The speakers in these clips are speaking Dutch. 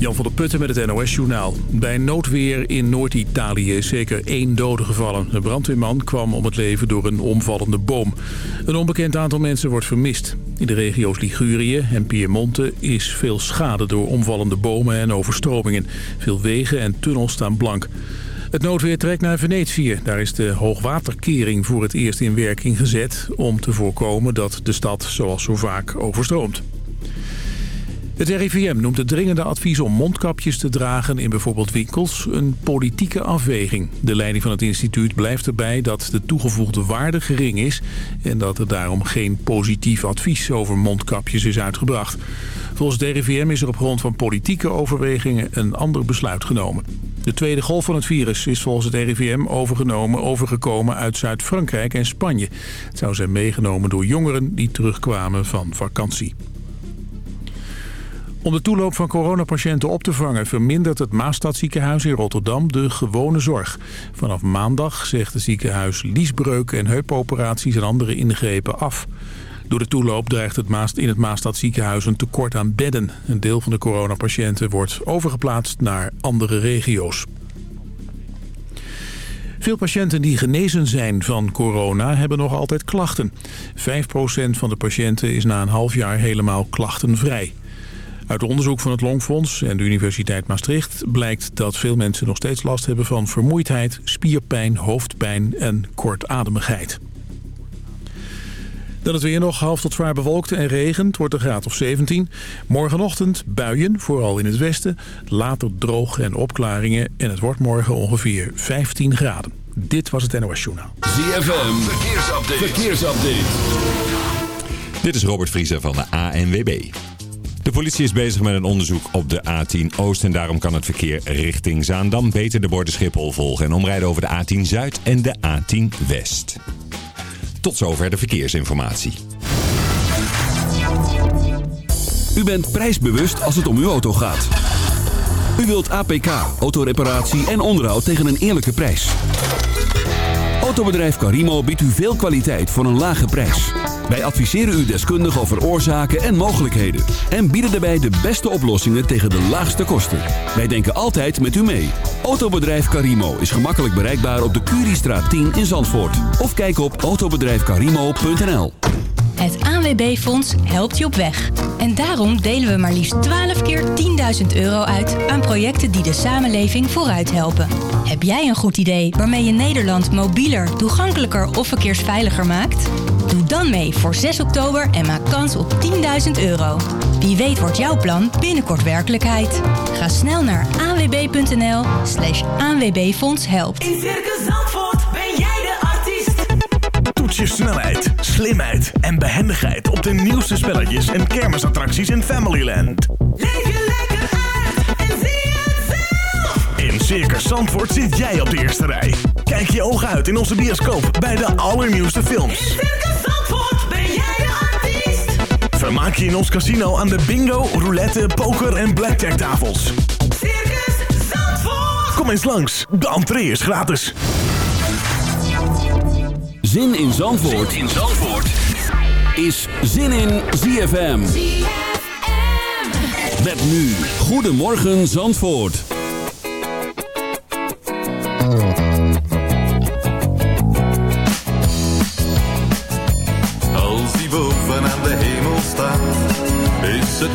Jan van der Putten met het NOS-journaal. Bij noodweer in Noord-Italië is zeker één dode gevallen. De brandweerman kwam om het leven door een omvallende boom. Een onbekend aantal mensen wordt vermist. In de regio's Ligurië en Piemonte is veel schade door omvallende bomen en overstromingen. Veel wegen en tunnels staan blank. Het noodweer trekt naar Venetië. Daar is de hoogwaterkering voor het eerst in werking gezet... om te voorkomen dat de stad, zoals zo vaak, overstroomt. Het RIVM noemt het dringende advies om mondkapjes te dragen in bijvoorbeeld winkels een politieke afweging. De leiding van het instituut blijft erbij dat de toegevoegde waarde gering is en dat er daarom geen positief advies over mondkapjes is uitgebracht. Volgens het RIVM is er op grond van politieke overwegingen een ander besluit genomen. De tweede golf van het virus is volgens het RIVM overgenomen, overgekomen uit Zuid-Frankrijk en Spanje. Het zou zijn meegenomen door jongeren die terugkwamen van vakantie. Om de toeloop van coronapatiënten op te vangen... vermindert het Maastadziekenhuis in Rotterdam de gewone zorg. Vanaf maandag zegt het ziekenhuis liesbreuk en heupoperaties en andere ingrepen af. Door de toeloop dreigt het Maast in het Maastadziekenhuis een tekort aan bedden. Een deel van de coronapatiënten wordt overgeplaatst naar andere regio's. Veel patiënten die genezen zijn van corona hebben nog altijd klachten. 5% van de patiënten is na een half jaar helemaal klachtenvrij. Uit onderzoek van het Longfonds en de Universiteit Maastricht blijkt dat veel mensen nog steeds last hebben van vermoeidheid, spierpijn, hoofdpijn en kortademigheid. Dan het weer nog half tot zwaar bewolkt en regent, wordt de graad of 17. Morgenochtend buien, vooral in het westen. Later droog en opklaringen en het wordt morgen ongeveer 15 graden. Dit was het NOS Journaal. ZFM, verkeersupdate. verkeersupdate. Dit is Robert Vriezer van de ANWB. De politie is bezig met een onderzoek op de A10 Oost en daarom kan het verkeer richting Zaandam beter de borden Schiphol volgen en omrijden over de A10 Zuid en de A10 West. Tot zover de verkeersinformatie. U bent prijsbewust als het om uw auto gaat. U wilt APK, autoreparatie en onderhoud tegen een eerlijke prijs. Autobedrijf Carimo biedt u veel kwaliteit voor een lage prijs. Wij adviseren u deskundig over oorzaken en mogelijkheden. En bieden daarbij de beste oplossingen tegen de laagste kosten. Wij denken altijd met u mee. Autobedrijf Karimo is gemakkelijk bereikbaar op de Curiestraat 10 in Zandvoort. Of kijk op autobedrijfkarimo.nl Het ANWB-fonds helpt je op weg. En daarom delen we maar liefst 12 keer 10.000 euro uit aan projecten die de samenleving vooruit helpen. Heb jij een goed idee waarmee je Nederland mobieler, toegankelijker of verkeersveiliger maakt? Doe dan mee voor 6 oktober en maak kans op 10.000 euro. Wie weet wordt jouw plan binnenkort werkelijkheid. Ga snel naar anwb.nl slash aanwbfonds helpt. In Circus Zandvoort ben jij de artiest. Toets je snelheid, slimheid en behendigheid op de nieuwste spelletjes en kermisattracties in Familyland. Leef je lekker uit en zie het zelf. In Circus Zandvoort zit jij op de eerste rij. Kijk je ogen uit in onze bioscoop bij de allernieuwste films. In Circus Vermaak je in ons casino aan de bingo, roulette, poker en blackjack tafels. Circus Zandvoort. Kom eens langs, de entree is gratis. Zin in Zandvoort, In Zandvoort. is Zin in ZFM. Met nu, Goedemorgen Zandvoort.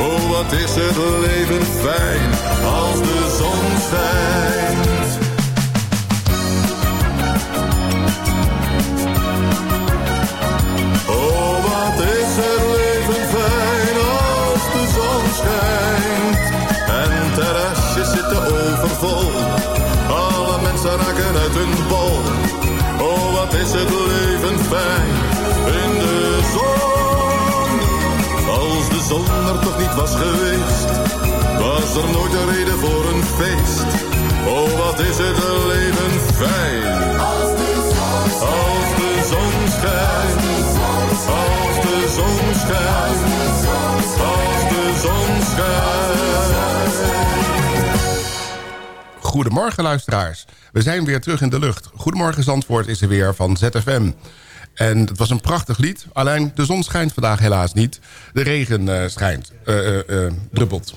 Oh, wat is het leven fijn als de zon schijnt. Was geweest, was er nooit een reden voor een feest. Oh, wat is het leven fijn. Als de zon schijnt. Als de zon schijnt. Als de zon schijnt. Als de zon schijnt. Goedemorgen luisteraars. We zijn weer terug in de lucht. Goedemorgen Zandvoort is er weer van ZFM. En het was een prachtig lied. Alleen de zon schijnt vandaag helaas niet. De regen eh, schijnt, eh, eh, druppelt.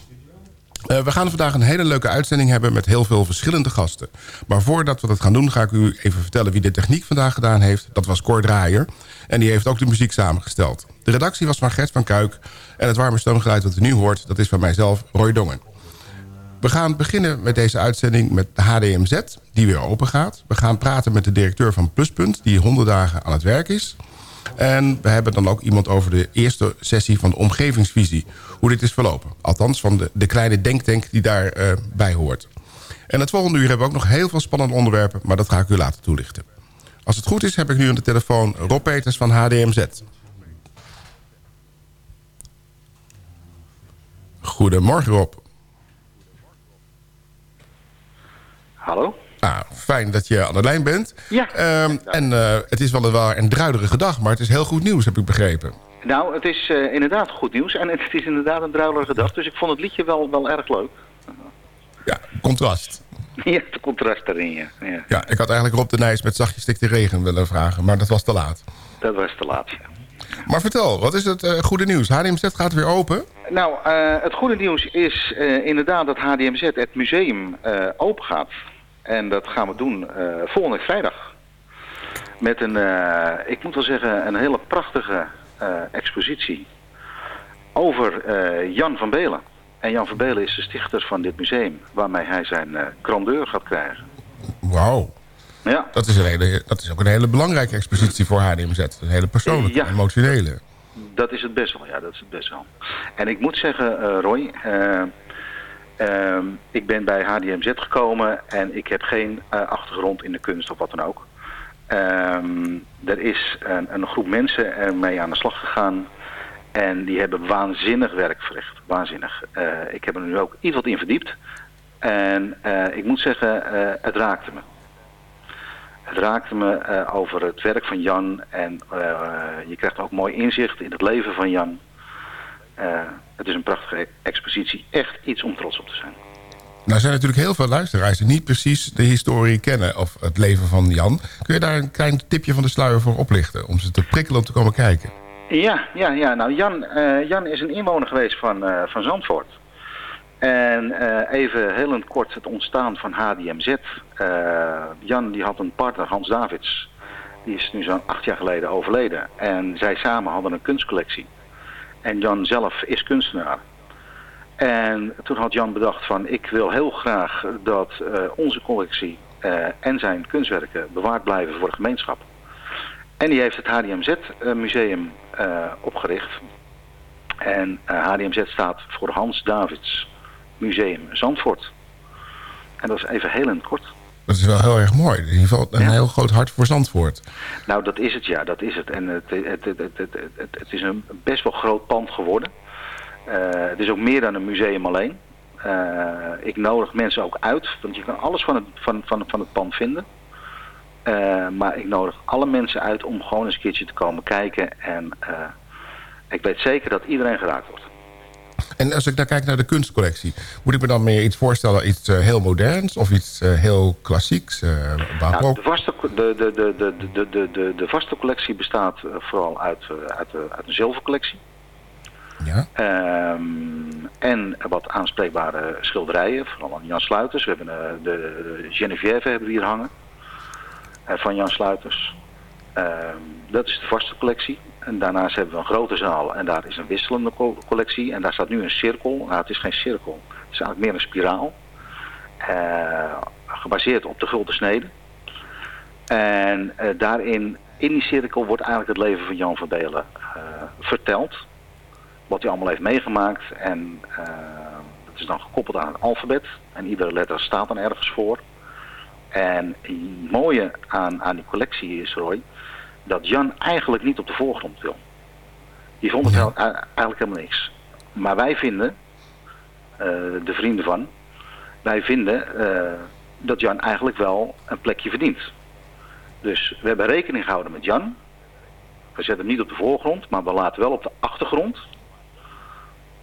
We gaan vandaag een hele leuke uitzending hebben met heel veel verschillende gasten. Maar voordat we dat gaan doen, ga ik u even vertellen wie de techniek vandaag gedaan heeft. Dat was Cor Draaier. En die heeft ook de muziek samengesteld. De redactie was van Gert van Kuik. En het warme stoomgeluid dat u nu hoort, dat is van mijzelf, Roy Dongen. We gaan beginnen met deze uitzending met de HDMZ, die weer open gaat. We gaan praten met de directeur van Pluspunt, die 100 dagen aan het werk is. En we hebben dan ook iemand over de eerste sessie van de omgevingsvisie. Hoe dit is verlopen. Althans, van de, de kleine denktank die daarbij bij hoort. En het volgende uur hebben we ook nog heel veel spannende onderwerpen... maar dat ga ik u later toelichten. Als het goed is, heb ik nu aan de telefoon Rob Peters van HDMZ. Goedemorgen, Rob. Hallo? Ah, fijn dat je aan de lijn bent. Ja. Ehm, en eh, het is weliswaar een druilerige dag, maar het is heel goed nieuws, heb ik begrepen. Nou, het is eh, inderdaad goed nieuws en het is inderdaad een druilerige dag. Dus ik vond het liedje wel, wel erg leuk. Ja, contrast. Ja, het contrast erin, ja. ja. Ja, ik had eigenlijk Rob de Nijs met zachtjes stik de regen willen vragen, maar dat was te laat. Dat was te laat, ja. Maar vertel, wat is het eh, goede nieuws? HDMZ gaat weer open. Nou, het goede nieuws is inderdaad dat HDMZ, het museum, open gaat. En dat gaan we doen eh, volgende vrijdag. Met een, eh, ik moet wel zeggen, een hele prachtige eh, expositie over Jan van Belen. En Jan van Belen is de stichter van dit museum, waarmee hij zijn grandeur gaat krijgen. Wauw. Ja. Dat is, een hele, dat is ook een hele belangrijke expositie voor HDMZ. Een hele persoonlijke, Ja. emotionele. Dat is het best wel, ja, dat is het best wel. En ik moet zeggen, Roy, ehm, ik ben bij HDMZ gekomen en ik heb geen eh, achtergrond in de kunst of wat dan ook. Ehm, er is een, een groep mensen ermee aan de slag gegaan en die hebben waanzinnig werk verricht. Waanzinnig. Eh, ik heb er nu ook iets wat in verdiept. En eh, ik moet zeggen, het raakte me. Het raakte me over het werk van Jan en je krijgt ook mooi inzicht in het leven van Jan. Het is een prachtige expositie. Echt iets om trots op te zijn. Nou zijn natuurlijk heel veel luisteraars die niet precies de historie kennen... of het leven van Jan. Kun je daar een klein tipje van de sluier voor oplichten... om ze te prikkelen om te komen kijken? Ja, ja, ja. Nou, Jan, eh, Jan is een inwoner geweest van, eh, van Zandvoort. En eh, even heel in kort het ontstaan van HDMZ. Jan die had een partner, Hans Davids. Die is nu zo'n acht jaar geleden overleden. En zij samen hadden een kunstcollectie. En Jan zelf is kunstenaar. En toen had Jan bedacht van ik wil heel graag dat eh, onze collectie eh, en zijn kunstwerken bewaard blijven voor de gemeenschap. En die heeft het HDMZ-museum eh, opgericht. En HDMZ staat voor Hans Davids Museum Zandvoort. En dat is even heel in kort. Dat is wel heel erg mooi. In ieder geval een Ja. heel groot hart voor Zandvoort. Nou, dat is het, ja, dat is het. En het, het, het, het, is een best wel groot pand geworden. Eh, het is ook meer dan een museum alleen. Eh, ik nodig mensen ook uit, want je kan alles van het, van, van, van het pand vinden. Eh, maar ik nodig alle mensen uit om gewoon eens een keertje te komen kijken. En ik weet zeker dat iedereen geraakt wordt. En als ik dan kijk naar de kunstcollectie... moet ik me dan meer iets voorstellen, iets eh, heel moderns... of iets eh, heel klassieks, uh, nou, de, vaste, de, de, de, de, de, de, de, vaste collectie bestaat vooral uit, uit, uit een zilvercollectie. Ja. Ehm, en wat aanspreekbare schilderijen, vooral van Jan Sluiters. We hebben de, Geneviève hebben hier hangen, van Jan Sluiters. Ehm, dat is de vaste collectie. En daarnaast hebben we een grote zaal en daar is een wisselende co- collectie. En daar staat nu een cirkel. Nou, het is geen cirkel, het is eigenlijk meer een spiraal. Eh, gebaseerd op de gulden snede. En eh, daarin, in die cirkel, wordt eigenlijk het leven van Jan van Belen eh, verteld wat hij allemaal heeft meegemaakt. En dat is dan gekoppeld aan het alfabet. En iedere letter staat dan ergens voor. En het mooie aan, aan die collectie is, Roy, dat Jan eigenlijk niet op de voorgrond wil. Die vond het Ja. eigenlijk helemaal niks. Maar wij vinden, eh, de vrienden van, wij vinden eh, dat Jan eigenlijk wel een plekje verdient. Dus we hebben rekening gehouden met Jan. We zetten hem niet op de voorgrond, maar we laten wel op de achtergrond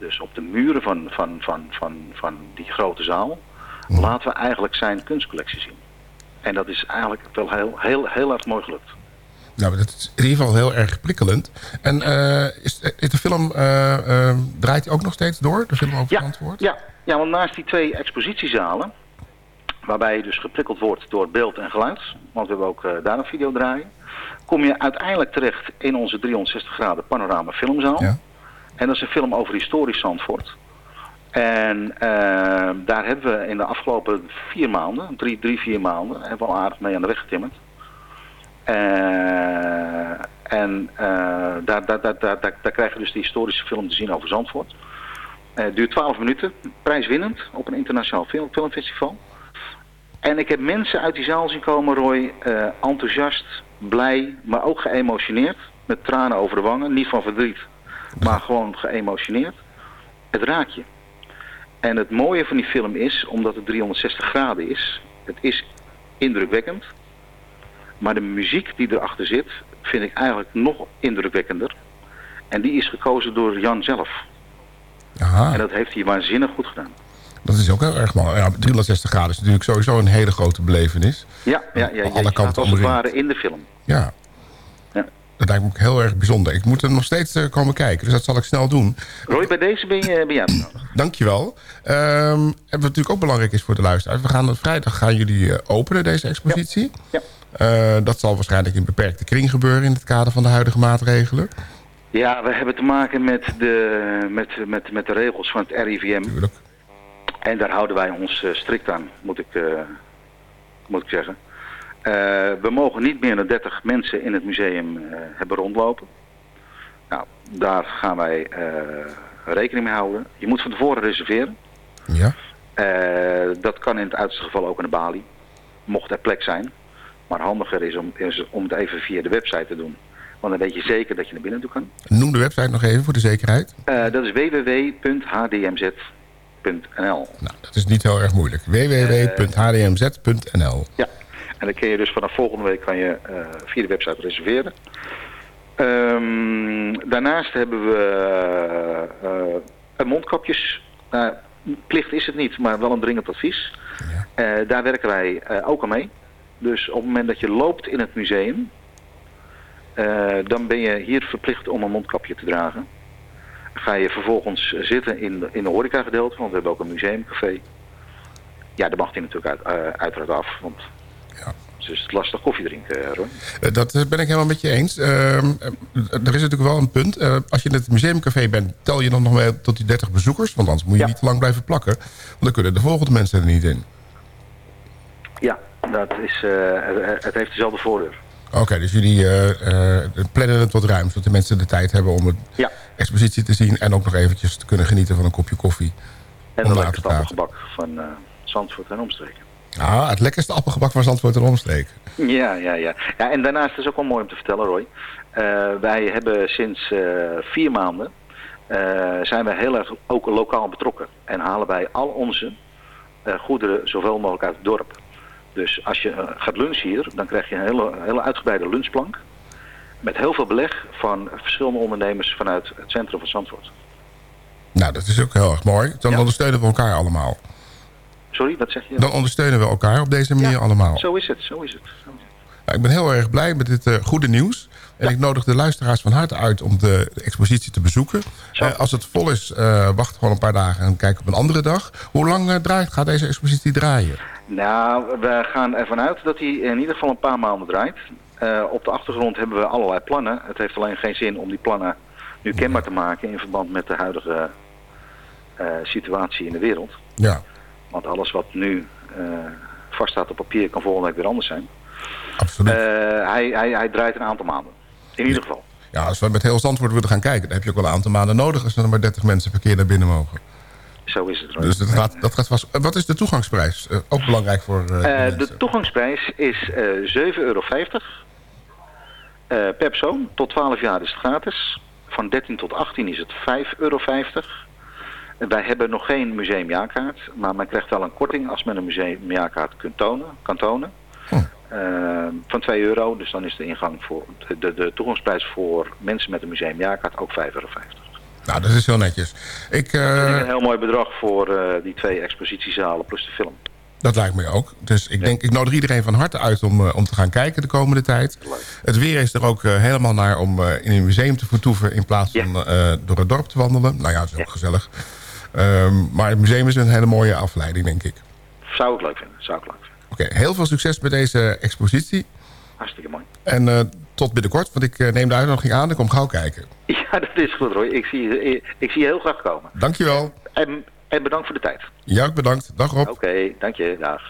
dus op de muren van, van, van, van, van die grote zaal, laten we eigenlijk zijn kunstcollectie zien. En dat is eigenlijk wel heel, heel, heel erg mooi gelukt. Nou, dat is in ieder geval heel erg prikkelend. En eh, is, is de film, eh, eh, draait die ook nog steeds door? De film over Ja, Zandvoort? ja, ja, want naast die twee expositiezalen, waarbij je dus geprikkeld wordt door beeld en geluid, want we hebben ook eh, daar een video draaien, kom je uiteindelijk terecht in onze 360 graden panorama filmzaal. Ja. En dat is een film over historisch Zandvoort. En eh, daar hebben we in de afgelopen vier maanden, drie, drie vier maanden, hebben we al aardig mee aan de weg getimmerd. Eh, en eh, daar, daar, daar, daar, krijg je dus de historische film te zien over Zandvoort. Eh, Het duurt 12 minuten, prijswinnend op een internationaal film, filmfestival. En ik heb mensen uit die zaal zien komen, Roy, enthousiast, blij, maar ook geëmotioneerd. Met tranen over de wangen, niet van verdriet, maar gewoon geëmotioneerd. Het raakt je. En het mooie van die film is, omdat het 360 graden is, het is indrukwekkend. Maar de muziek die erachter zit, vind ik eigenlijk nog indrukwekkender. En die is gekozen door Jan zelf. Aha, En dat heeft hij waanzinnig goed gedaan. dat is ook heel erg mooi. Ja, 360 graden is natuurlijk sowieso een hele grote belevenis. Ja, ja, ja. Alle kanten als het ware in de film. Ja. Ja. Dat lijkt me ook heel erg bijzonder. Ik moet er nog steeds eh, komen kijken, dus dat zal ik snel doen. Roy, bij deze ben, je, jij uitgenodigd. Dankjewel. Ehm en wat natuurlijk ook belangrijk is voor de luisteraars... we gaan op vrijdag gaan jullie eh, openen, deze expositie. Ja. Eh, dat zal waarschijnlijk in beperkte kring gebeuren... in het kader van de huidige maatregelen. Ja, we hebben te maken met de, met, met, met de regels van het RIVM. En daar houden wij ons eh, strikt aan, moet ik, eh, moet ik zeggen. Eh, we mogen niet meer dan 30 mensen in het museum eh, hebben rondlopen. Nou, daar gaan wij eh, rekening mee houden. Je moet van tevoren reserveren. Ja. Eh, dat kan in het uiterste geval ook aan de balie. Mocht er plek zijn. Maar handiger is om, is om het even via de website te doen. Want dan weet je zeker dat je naar binnen toe kan. Noem de website nog even voor de zekerheid. Eh, dat is www.hdmz.nl. Nou, dat is niet heel erg moeilijk. www.hdmz.nl Ja, en dan kun je dus vanaf volgende week kan je eh, via de website reserveren. Ehm, daarnaast hebben we eh, mondkapjes. Nou, plicht is het niet, maar wel een dringend advies. Eh, daar werken wij ook aan mee. Dus op het moment dat je loopt in het museum, eh, dan ben je hier verplicht om een mondkapje te dragen. Ga je vervolgens zitten in, de- in de horecagedeelte, want we hebben ook een museumcafé. Ja, daar mag hij natuurlijk uit, eh, uiteraard af, want Ja. het is lastig koffie drinken, eh. Eh, Dat ben ik helemaal met je eens. Ehm, eh, er is natuurlijk wel een punt. Als je in het museumcafé bent, tel je dan nog mee tot die 30 bezoekers. Want anders moet je Ja. niet te lang blijven plakken. Want dan kunnen de volgende mensen er niet in. Ja, dat is, eh, het, heeft dezelfde voordeur. Oké, dus jullie eh, eh, plannen het wat ruim. Zodat de mensen de tijd hebben om Ja, expositie te zien. En ook nog eventjes te kunnen genieten van een kopje koffie. en een lekker appelgebak van Zandvoort en omstreken. Ah, het lekkerste appelgebak van Zandvoort en omstreken. Ja, ja, ja. ja. En daarnaast is ook wel mooi om te vertellen, Roy. Wij hebben sinds vier maanden zijn wij heel erg ook lokaal betrokken. En halen wij al onze goederen zoveel mogelijk uit het dorp. Dus als je eh, gaat lunchen hier, dan krijg je een hele, hele uitgebreide lunchplank. Met heel veel beleg van verschillende ondernemers vanuit het centrum van Zandvoort. Nou, dat is ook heel erg mooi. Dan Ja. ondersteunen we elkaar allemaal. Sorry, wat zeg je? Dan ondersteunen we elkaar op deze manier Ja, allemaal. Zo is het, zo is het. Zo is het. Nou, ik ben heel erg blij met dit eh, goede nieuws. En ik nodig de luisteraars van harte uit om de, expositie te bezoeken. Zo. Eh, als het vol is, wacht gewoon een paar dagen en kijk op een andere dag. Hoe lang draait, gaat deze expositie draaien? Nou, we gaan ervan uit dat hij in ieder geval een paar maanden draait. Eh, op de achtergrond hebben we allerlei plannen. Het heeft alleen geen zin om die plannen nu kenbaar te maken in verband met de huidige eh, situatie in de wereld. Ja, Want alles wat nu eh vaststaat op papier kan volgende week weer anders zijn. absoluut. Hij, hij, hij draait een aantal maanden. In ieder geval. ja, als we met heel Zandvoort willen gaan kijken... dan heb je ook wel een aantal maanden nodig... als er maar 30 mensen per keer naar binnen mogen. Zo is het. Dus dat gaat, dat gaat vast... eh, Wat is de toegangsprijs? Eh, ook belangrijk voor eh, de toegangsprijs is eh 7,50 euro per persoon. Tot 12 jaar is het gratis. Van 13 tot 18 is het 5,50 euro. En Wij hebben nog geen museumjaarkaart, maar men krijgt wel een korting als men een museumjaarkaart kunt tonen, kan tonen. Eh, van 2 euro, dus dan is de ingang voor de, de, de toegangsprijs voor mensen met een museumjaarkaart ook 5,50 euro. Nou, dat is heel netjes. Ik, eh, vind een heel mooi bedrag voor eh, die twee expositiezalen plus de film. Dat lijkt me ook. Dus ik denk, ik nodig iedereen van harte uit om, eh, om te gaan kijken de komende tijd. Het weer is er ook helemaal naar om in een museum te vertoeven... in plaats van door het dorp te wandelen. Nou ja, dat is ook gezellig. Ehm, maar het museum is een hele mooie afleiding, denk ik. Zou ik leuk vinden, zou ik leuk vinden. Oké, heel veel succes met deze expositie. Hartstikke mooi. En tot binnenkort, want ik neem de uitnodiging aan. Ik kom gauw kijken. Ja, dat is goed Roy. Ik zie, je- ik zie je heel graag komen. Dankjewel. En, en bedankt voor de tijd. Ja, bedankt. Dag Rob. Oké, dank je. Dag.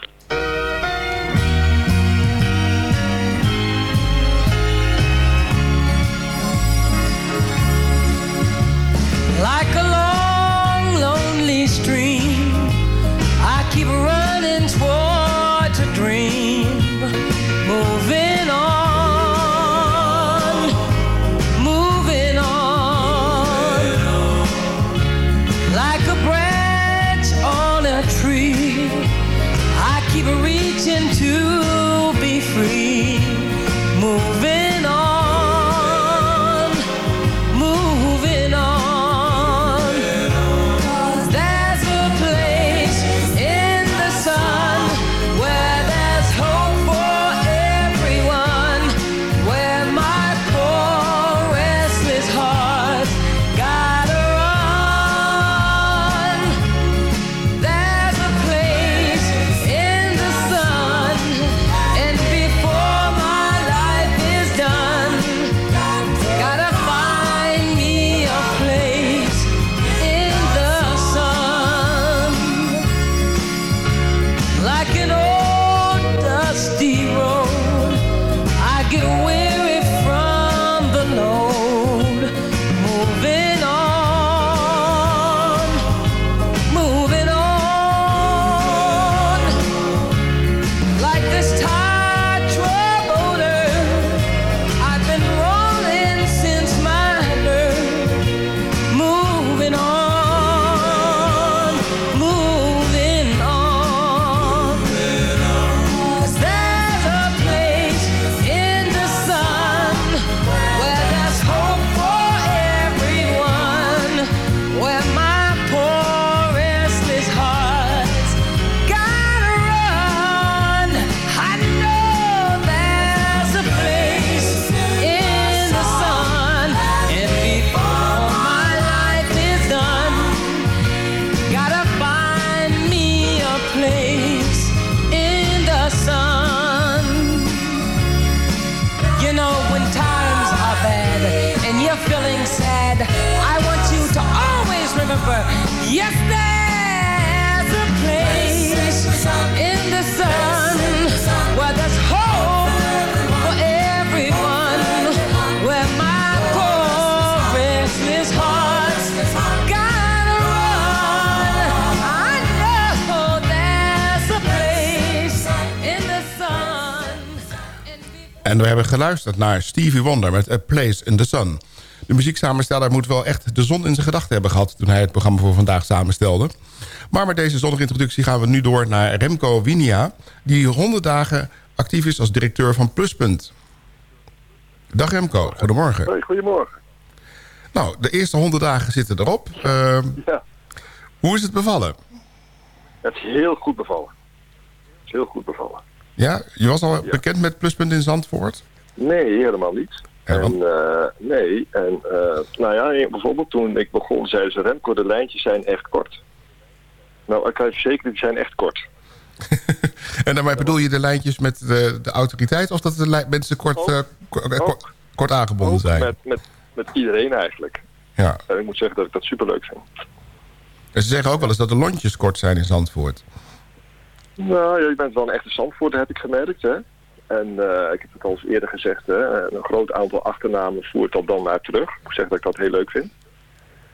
Geluisterd naar Stevie Wonder met A Place in the Sun. De muzieksamensteller moet wel echt de zon in zijn gedachten hebben gehad... toen hij het programma voor vandaag samenstelde. Maar met deze zonnige introductie gaan we nu door naar Remco Winia... die 100 dagen actief is als directeur van Pluspunt. Dag Remco, goedemorgen. Goedemorgen. Nou, de eerste 100 dagen zitten erop. Uh, Ja. Hoe is het bevallen? Het is heel goed bevallen. Het is heel goed bevallen. Ja, je was al bekend met Pluspunt in Zandvoort? Nee, helemaal niet. En, eh, nee, en uh, nou ja, bijvoorbeeld toen ik begon zeiden ze Remco, de lijntjes zijn echt kort. Nou, ik kan je verzekeren, die zijn echt kort. en daarmee bedoel je de lijntjes met de, de autoriteit of dat de mensen kort, uh, kort, kort, aangebonden ook zijn? Met, met, met iedereen eigenlijk. Ja. En ik moet zeggen dat ik dat superleuk vind. En ze zeggen ook wel eens dat de lontjes kort zijn in Zandvoort. Nou, ja, je bent wel een echte Zandvoort, heb ik gemerkt. Hè? En uh, ik heb het al eens eerder gezegd, hè? een groot aantal achternamen voert dat dan naar terug. Ik moet zeggen dat ik dat heel leuk vind.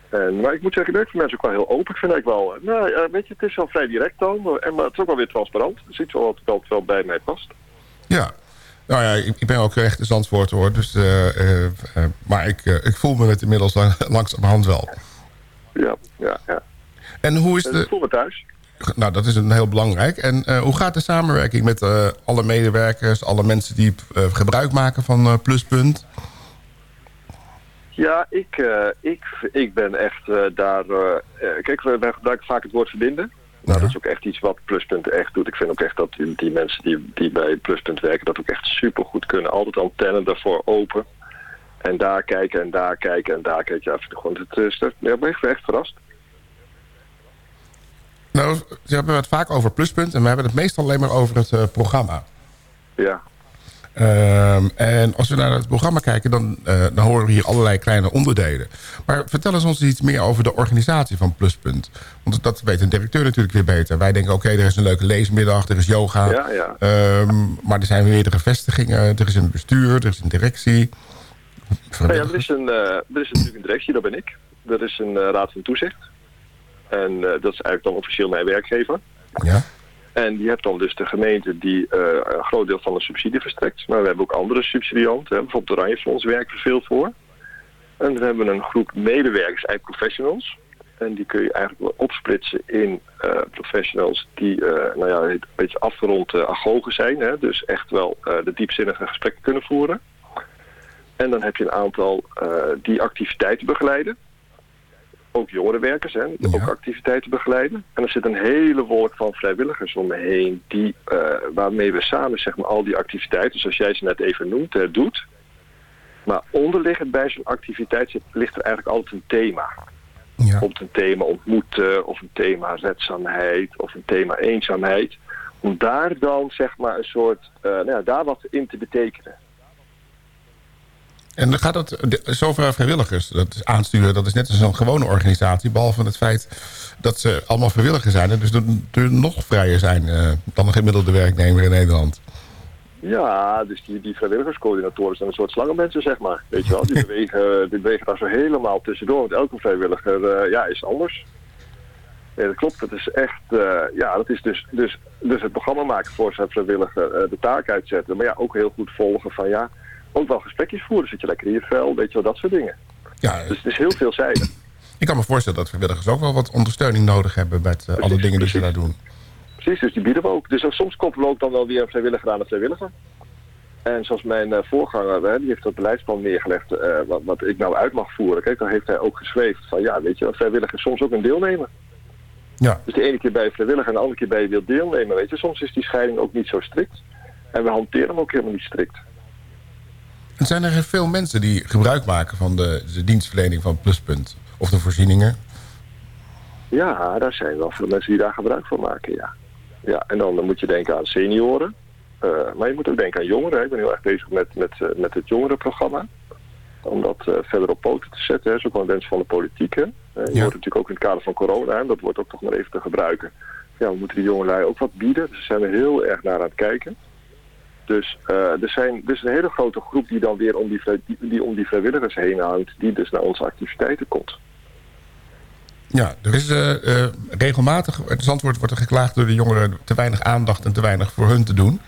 En, maar ik moet zeggen, ik vind mensen ook wel heel open, vind ik wel. Nou, uh, weet je, het is wel vrij direct dan, en, maar het is ook wel weer transparant. Het is iets wat wel, wel bij mij past. Ja, nou ja, ik, ik ben ook echt een Zandvoort hoor. Dus, uh, maar ik, ik voel me het inmiddels langzamerhand wel. Ja, ja, ja. En hoe is de... Ik voel me thuis. Nou, dat is een heel belangrijk. En uh, hoe gaat de samenwerking met uh, alle medewerkers, alle mensen die uh, gebruik maken van Pluspunt? Ja, ik, ik, ik ben echt daar... kijk, we, we gebruiken vaak het woord verbinden. Nou, dat is ook echt iets wat Pluspunt echt doet. Ik vind ook echt dat die, die mensen die, die bij Pluspunt werken... dat ook echt supergoed kunnen. Altijd antenne daarvoor open. En daar kijken en daar kijken en daar kijken. Ja, vind ik gewoon, het, is, ja, ik ben echt, echt verrast. Nou, we hebben het vaak over Pluspunt en we hebben het meestal alleen maar over het uh, programma. Ja. Um, en als we naar het programma kijken, dan, uh, dan horen we hier allerlei kleine onderdelen. Maar vertel eens ons iets meer over de organisatie van Pluspunt. Want dat weet een directeur natuurlijk weer beter. Wij denken, oké, okay, er is een leuke leesmiddag, er is yoga. Ja, ja. Um, maar er zijn meerdere vestigingen, er is een bestuur, er is een directie. Ja, er, is een, uh, er is natuurlijk een directie, dat ben ik. Er is een raad van toezicht. En uh, dat is eigenlijk dan officieel mijn werkgever. Ja. En die hebt dan dus de gemeente die uh, een groot deel van de subsidie verstrekt. Maar we hebben ook andere subsidianten. Hè. Bijvoorbeeld de Oranje Fonds werken er veel voor. En dan hebben we een groep medewerkers, eigenlijk professionals. En die kun je eigenlijk opsplitsen in uh, professionals die nou ja, een beetje afgerond agogen zijn. Hè. Dus echt wel de diepzinnige gesprekken kunnen voeren. En dan heb je een aantal die activiteiten begeleiden ook jongerenwerkers, hè, die ja. ook activiteiten begeleiden. En er zit een hele wolk van vrijwilligers om me heen, die, uh, waarmee we samen zeg maar, al die activiteiten, zoals jij ze net even noemt, uh, doet. Maar onderliggend bij zo'n activiteit zit, ligt er eigenlijk altijd een thema. Ja. Bijvoorbeeld een thema ontmoeten, of een thema redzaamheid, of een thema eenzaamheid. Om daar dan zeg maar een soort, uh, nou ja, daar wat in te betekenen. En dan gaat het zoveel vrijwilligers dat is aansturen. Dat is net als een gewone organisatie. Behalve het feit dat ze allemaal vrijwilligers zijn. En dus nog vrijer zijn uh, dan een gemiddelde werknemer in Nederland. Ja, dus die, die vrijwilligerscoördinatoren zijn een soort slangenmensen, zeg maar. Weet je wel, die bewegen, die bewegen daar zo helemaal tussendoor. Want elke vrijwilliger uh, ja, is anders. Ja, dat klopt, dat is echt, uh, ja, dat is dus, dus, dus het programma maken voor zijn vrijwilliger, de taak uitzetten. Maar ja, ook heel goed volgen van ja, ook wel gesprekjes voeren. Zit je lekker in je vel, weet je wel, dat soort dingen. Ja, dus het is heel veelzijdig. Ik kan me voorstellen dat vrijwilligers ook wel wat ondersteuning nodig hebben... bij uh, alle dingen die ze daar doen. Precies, dus die bieden we ook. Dus soms koppelen we ook dan wel weer een vrijwilliger aan een vrijwilliger. En zoals mijn uh, voorganger, hè, die heeft dat beleidsplan neergelegd... Uh, wat, wat, ik nou uit mag voeren. Kijk, dan heeft hij ook geschreven van... ja, weet je, een vrijwilliger is soms ook een deelnemer. Ja. Dus de ene keer bij een vrijwilliger en de andere keer bij je wil deelnemen. Weet je, soms is die scheiding ook niet zo strikt. En we hanteren hem ook helemaal niet strikt. En zijn er veel mensen die gebruik maken van de, de dienstverlening van Pluspunt? Of de voorzieningen? Ja, daar zijn wel veel mensen die daar gebruik van maken, ja. Ja, en dan, moet je denken aan senioren. Uh, maar je moet ook denken aan jongeren. Hè. Ik ben heel erg bezig met, met, uh, met het jongerenprogramma. Om dat uh, verder op poten te zetten. Dat is ook wel een wens van de politiek. Hè. je ja. hoort natuurlijk ook in het kader van corona. En dat wordt ook toch maar even te gebruiken. Ja, we moeten die jongelui ook wat bieden. Dus daar zijn we heel erg naar aan het kijken. Dus uh, er, zijn, is een hele grote groep die dan weer om die, die, die om die vrijwilligers heen hangt, die dus naar onze activiteiten komt. Ja, er is uh, uh, regelmatig, het Zandwoord wordt er geklaagd door de jongeren te weinig aandacht en te weinig voor hun te doen.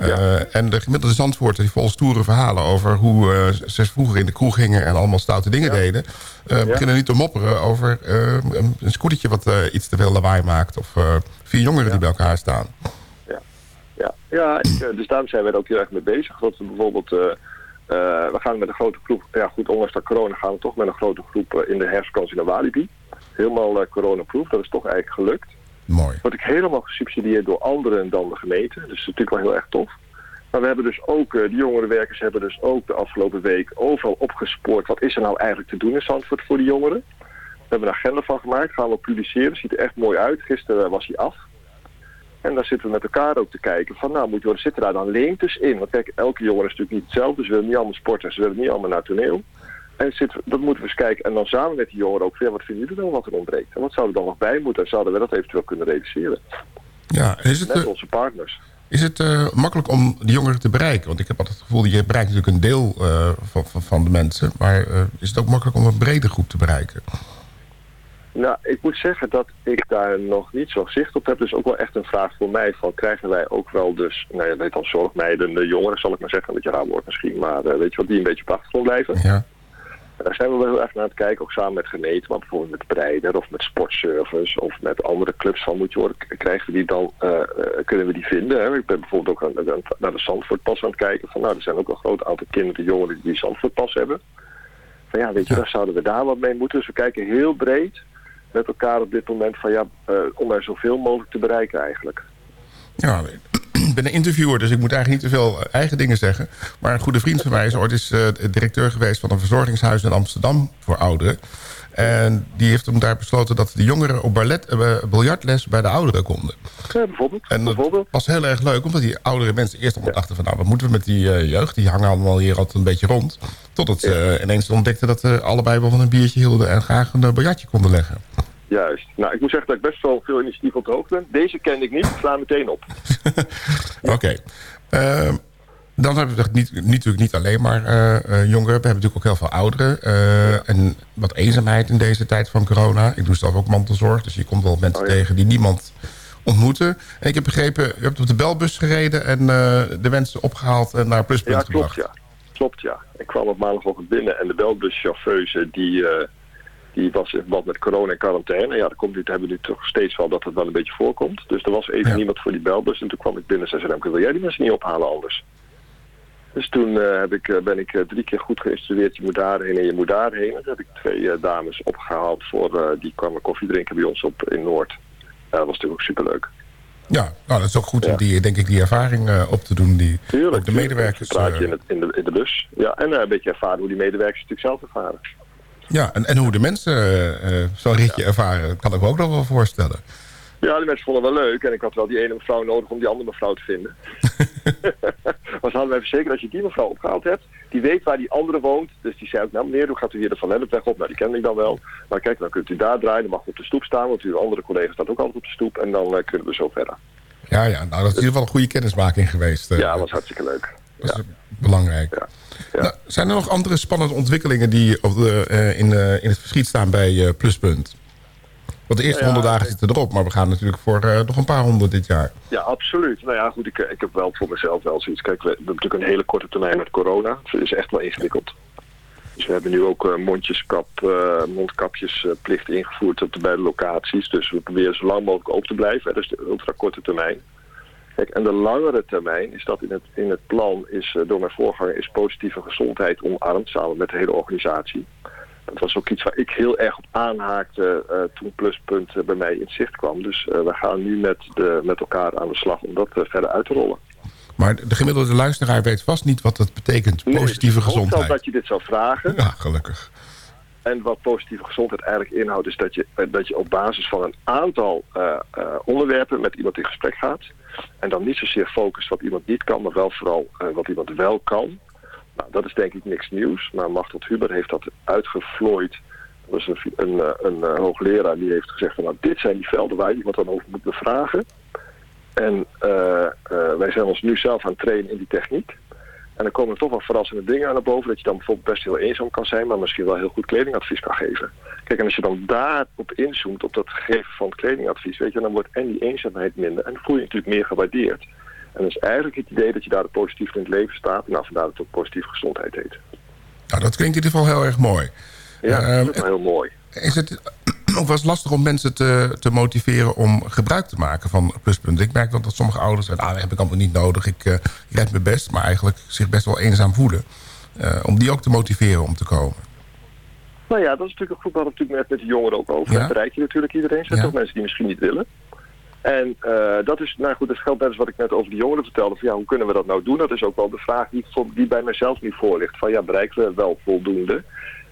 Ja. En de gemiddelde Zandvoorten die vol stoere verhalen over hoe ze vroeger in de kroeg gingen en allemaal stoute dingen ja. deden. Ja. beginnen niet te mopperen over een, een scootertje wat iets te veel lawaai maakt of vier jongeren die bij elkaar staan. Ja, ja ik, dus daarom zijn we er ook heel erg mee bezig. Dat we bijvoorbeeld, uh, uh, we gaan met een grote groep, ja goed, ondanks dat corona gaan we toch met een grote groep in de herfstvakantie naar Walibi. helemaal coronaproof. Dat is toch eigenlijk gelukt. Mooi. Word ik helemaal gesubsidieerd door anderen dan de gemeente. Dus dat is natuurlijk wel heel erg tof. Maar we hebben dus ook, de jongerenwerkers hebben dus ook de afgelopen week overal opgespoord. Wat is er nou eigenlijk te doen in Zandvoort voor de jongeren? We hebben een agenda van gemaakt, gaan we publiceren. Ziet er echt mooi uit. Gisteren was hij af. En daar zitten we met elkaar ook te kijken van, nou, moet je, zitten daar dan leemtes in? Want kijk, elke jongen is natuurlijk niet hetzelfde. Ze willen niet allemaal sporten, ze willen niet allemaal naar toneel. En zit, dat moeten we eens kijken. En dan samen met die jongeren ook, ja, wat vinden jullie dan wat er ontbreekt? En wat zou er dan nog bij moeten? En zouden we dat eventueel kunnen realiseren? Ja, is het, Met onze partners. Is het uh, makkelijk om de jongeren te bereiken? Want ik heb altijd het gevoel, je bereikt natuurlijk een deel uh, van, van, van, de mensen. Maar uh, is het ook makkelijk om een brede groep te bereiken? Nou, ik moet zeggen dat ik daar nog niet zo zicht op heb. Dus ook wel echt een vraag voor mij van krijgen wij ook wel dus, nou ja, weet dan zorgmeiden, de jongeren zal ik maar zeggen, een beetje raar woord misschien, maar uh, weet je wat, die een beetje op achtergrond blijven. Ja. Daar zijn we wel heel erg naar aan het kijken, ook samen met gemeenten, maar bijvoorbeeld met Breider of met Sportservice of met andere clubs van moet je horen, krijgen we die dan, uh, uh, kunnen we die vinden. Hè? Ik ben bijvoorbeeld ook aan, aan, naar de Zandvoortpas aan het kijken van nou, er zijn ook een groot aantal kinderen, jongeren die die Zandvoortpas hebben. Van ja, weet je, ja. daar zouden we daar wat mee moeten. Dus we kijken heel breed met elkaar op dit moment van ja, uh, om er zoveel mogelijk te bereiken eigenlijk. Ja, ik ben een interviewer, dus ik moet eigenlijk niet te veel eigen dingen zeggen. Maar een goede vriend van mij is ooit is, uh, directeur geweest van een verzorgingshuis in Amsterdam voor ouderen. En die heeft hem daar besloten dat de jongeren op ballet, uh, biljartles bij de ouderen konden. Ja, bijvoorbeeld. En dat bijvoorbeeld. was heel erg leuk, omdat die oudere mensen eerst allemaal dachten van... nou, wat moeten we met die uh, jeugd? Die hangen allemaal hier altijd een beetje rond. Totdat ze ineens ontdekten dat ze allebei wel van een biertje hielden... en graag een biljartje konden leggen. Juist. Nou, ik moet zeggen dat ik best wel veel initiatief op de hoogte ben. Deze kende ik niet, ik sla meteen op. Oké. Okay. Uh, dan hebben we niet, natuurlijk niet alleen maar uh, uh, jongeren. We hebben natuurlijk ook heel veel ouderen. Uh, ja. En wat eenzaamheid in deze tijd van corona. Ik doe zelf ook mantelzorg. Dus je komt wel mensen oh, ja. tegen die niemand ontmoeten. En ik heb begrepen, u hebt op de belbus gereden... en de mensen opgehaald en naar Pluspunt ja, klopt, gebracht. Ja, klopt, ja. Ik kwam op maandagochtend binnen en de belbuschauffeuse... die die was in verband met corona en quarantaine. Ja, dat komt nu, hebben we nu toch steeds wel dat het wel een beetje voorkomt. Dus er was even ja. niemand voor die belbus. En toen kwam ik binnen en zei Remke, wil jij die mensen niet ophalen anders? Dus toen uh, heb ik, uh, ben ik uh, drie keer goed geïnstrueerd. Je moet daarheen en je moet daarheen. En toen heb ik twee dames opgehaald. Voor, die kwamen koffie drinken bij ons op, in Noord. dat was natuurlijk ook superleuk. Ja, nou, dat is ook goed om die, denk ik, die ervaring op te doen. Die, tuurlijk, ook de medewerkers... Praat je in, het, in, de, in de bus. Ja, en een beetje ervaren hoe die medewerkers natuurlijk zelf ervaren. Ja, en, en hoe de mensen uh, zo'n ritje ervaren, kan ik me ook nog wel voorstellen. Ja, de mensen vonden het wel leuk. En ik had wel die ene mevrouw nodig om die andere mevrouw te vinden. maar ze hadden mij verzekerd, als je die mevrouw opgehaald hebt, die weet waar die andere woont. Dus die zei ook, nou meneer, hoe gaat u hier de Van Lennepweg op? Nou, die kende ik dan wel. Maar kijk, dan kunt u daar draaien, dan mag u op de stoep staan. Want uw andere collega staat ook altijd op de stoep. En dan uh, kunnen we zo verder. Ja, ja, nou dat is in ieder geval een goede kennismaking geweest. Uh, ja, dat was hartstikke leuk. Dat is belangrijk. Ja. Ja. Nou, zijn er nog andere spannende ontwikkelingen die op de, uh, in, uh, in het verschiet staan bij uh, Pluspunt? Want de eerste honderd ja, dagen zitten erop, maar we gaan natuurlijk voor nog een paar honderd dit jaar. Ja, absoluut. Nou ja, goed, ik, ik heb wel voor mezelf wel zoiets. Kijk, we, we hebben natuurlijk een hele korte termijn met corona. Het is echt wel ingewikkeld. Dus we hebben nu ook mondjeskap, mondkapjesplicht ingevoerd op de beide locaties. Dus we proberen zo lang mogelijk open te blijven. Dat is de ultra korte termijn. Kijk, en de langere termijn is dat in het, in het plan is uh, door mijn voorganger is positieve gezondheid omarmd samen met de hele organisatie. Dat was ook iets waar ik heel erg op aanhaakte uh, toen Pluspunt uh, bij mij in zicht kwam. Dus we gaan nu met, de, met elkaar aan de slag om dat verder uit te rollen. Maar de gemiddelde luisteraar weet vast niet wat dat betekent, positieve nee, gezondheid. Ik dat je dit zou vragen. Ja, gelukkig. En wat positieve gezondheid eigenlijk inhoudt... is dat je, dat je op basis van een aantal uh, uh, onderwerpen met iemand in gesprek gaat. En dan niet zozeer focust wat iemand niet kan... maar wel vooral uh, wat iemand wel kan. Nou, dat is denk ik niks nieuws. Maar Machtel Huber heeft dat uitgevlooid. Dat is een, een, een, hoogleraar die heeft gezegd... Van, nou, dit zijn die velden waar iemand dan over moet bevragen. En wij zijn ons nu zelf aan het trainen in die techniek... En dan komen er toch wel verrassende dingen naar boven. Dat je dan bijvoorbeeld best heel eenzaam kan zijn, maar misschien wel heel goed kledingadvies kan geven. Kijk, en als je dan daarop inzoomt, op dat geven van kledingadvies, weet je, dan wordt en die eenzaamheid minder. En dan voel je je natuurlijk meer gewaardeerd. En dat is eigenlijk het idee dat je daar positief in het leven staat. Nou, vandaar dat het ook positieve gezondheid heet. Nou, dat klinkt in ieder geval heel erg mooi. Ja, uh, dat is heel mooi. Is het ook wel eens lastig om mensen te, te motiveren om gebruik te maken van pluspunten? Ik merk dat, dat sommige ouders zeggen, ah, dat heb ik allemaal niet nodig. Ik, uh, ik red mijn best, maar eigenlijk zich best wel eenzaam voelen. Uh, om die ook te motiveren om te komen. Nou ja, dat is natuurlijk een groep, we hadden het natuurlijk met de jongeren ook over. Ja. Dat bereik je natuurlijk iedereen. Er zijn Ja. toch mensen die misschien niet willen. En eh, dat is, nou goed, dat geldt net als wat ik net over de jongeren vertelde. Van, ja, hoe kunnen we dat nou doen? Dat is ook wel de vraag die, die bij mezelf nu voor ligt. Van ja, bereiken we wel voldoende?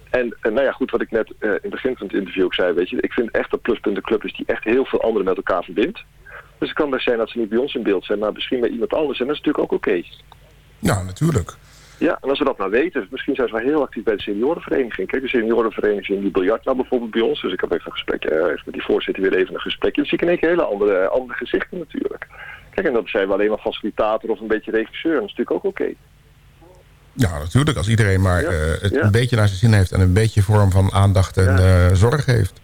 En eh, nou ja, goed, wat ik net eh, in het begin van het interview ook zei, weet je, ik vind echt dat Pluspunt een club is die echt heel veel anderen met elkaar verbindt. Dus het kan best zijn dat ze niet bij ons in beeld zijn, maar misschien bij iemand anders. En dat is natuurlijk ook oké. Ja, natuurlijk. Ja, en als we dat nou weten, misschien zijn ze wel heel actief bij de seniorenvereniging. Kijk, de seniorenvereniging die biljart nou bijvoorbeeld bij ons. Dus ik heb even een gesprek, eh, even met die voorzitter weer even een gesprek. Dan zie ik in één keer hele andere, andere gezichten natuurlijk. Kijk, en dat zijn we alleen maar facilitator of een beetje regisseur. Dat is natuurlijk ook oké. Ja, natuurlijk. Als iedereen maar Ja, eh, het ja. een beetje naar zijn zin heeft... en een beetje vorm van aandacht en Ja. eh, zorg heeft.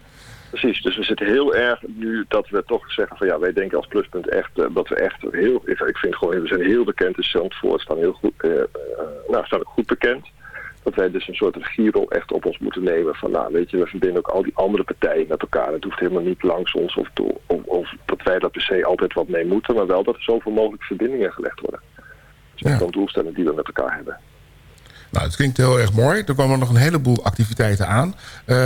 Precies, dus we zitten heel erg nu dat we toch zeggen van ja, wij denken als pluspunt echt eh, dat we echt heel, ik, ik vind gewoon, we zijn heel bekend in Zandvoort, staan heel goed, nou, staan ook goed bekend. Dat wij dus een soort regierol echt op ons moeten nemen van nou weet je, we verbinden ook al die andere partijen met elkaar. Het hoeft helemaal niet langs ons of, to- of, of dat wij daar per se altijd wat mee moeten, maar wel dat er zoveel mogelijk verbindingen gelegd worden. Dus dat is dan doelstelling die we met elkaar hebben. Nou, het klinkt heel erg mooi. Er komen nog een heleboel activiteiten aan. Eh,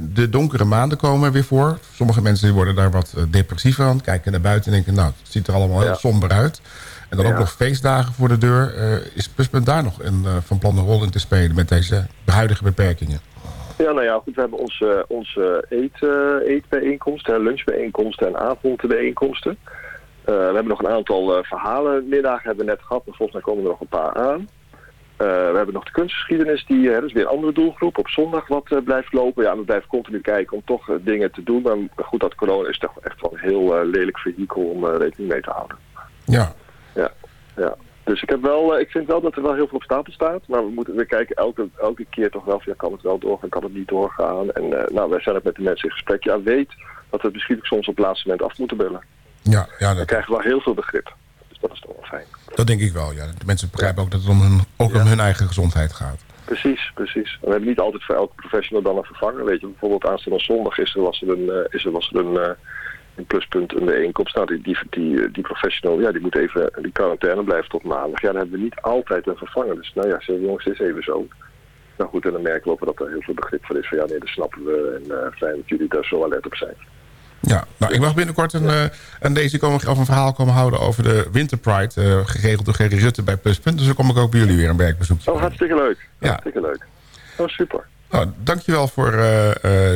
De donkere maanden komen er weer voor. Sommige mensen die worden daar wat eh, depressief van. Kijken naar buiten en denken, nou, het ziet er allemaal heel Ja. somber uit. En dan ook nog feestdagen voor de deur. Eh, is Pluspunt daar nog een, van plan een rol in te spelen met deze huidige beperkingen? Ja, nou ja, goed, we hebben onze, onze eet, eetbijeenkomsten, lunchbijeenkomsten en avondbijeenkomsten. We hebben nog een aantal uh, verhalenmiddagen hebben we net gehad, maar volgens mij komen er nog een paar aan. Uh, we hebben nog de kunstgeschiedenis, die, dat is weer een andere doelgroep, op zondag wat uh, blijft lopen. Ja, we blijven continu kijken om toch dingen te doen. Maar goed, dat corona is toch echt wel een heel lelijk vehikel om rekening mee te houden. Ja. Ja, ja. Dus ik, heb wel, ik vind wel dat er wel heel veel op stapel staat. Maar we, moeten, we kijken elke, elke keer toch wel van, ja, kan het wel doorgaan, kan het niet doorgaan. En nou, wij zijn ook met de mensen in gesprek. Ja, weet dat we misschien soms op het laatste moment af moeten bellen. Ja, ja Dan dat, krijgen we wel heel veel begrip. Dat is toch wel fijn. dat denk ik wel. Ja. De mensen begrijpen ook dat het om hun, ook om hun eigen gezondheid gaat. Precies, precies. En we hebben niet altijd voor elke professional dan een vervanger. Weet je, bijvoorbeeld aanstaande zondag is er, was er een, uh, is er, was er een, uh, een pluspunt, een bijeenkomst. Nou, die, die, die, die professional, ja, die moet even die quarantaine blijven tot maandag. Ja, dan hebben we niet altijd een vervanger. Dus nou ja, zeg, jongens, het is even zo. Nou goed, en dan merken we ook dat er heel veel begrip voor is. Van ja, nee, dat snappen we. En uh, fijn dat jullie daar zo alert op zijn. Ja, nou, ik mag binnenkort een, uh, een, deze komen, of een verhaal komen houden over de Winter Pride. Uh, geregeld door Gerry Rutte bij Pluspunt. Dus dan kom ik ook bij jullie weer een werkbezoekje. Oh, hartstikke leuk. Ja. Hartstikke leuk. Oh, super. Nou, dankjewel voor uh,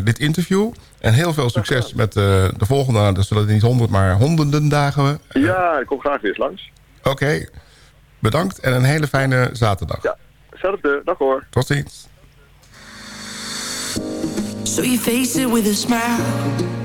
dit interview. En heel veel succes met de volgende, dat zullen het niet honderd, maar honderden dagen. Ja, ik kom graag weer eens langs. Oké, okay. bedankt en een hele fijne zaterdag. Ja, hetzelfde. Dag hoor. Tot ziens. So you face it with a smile.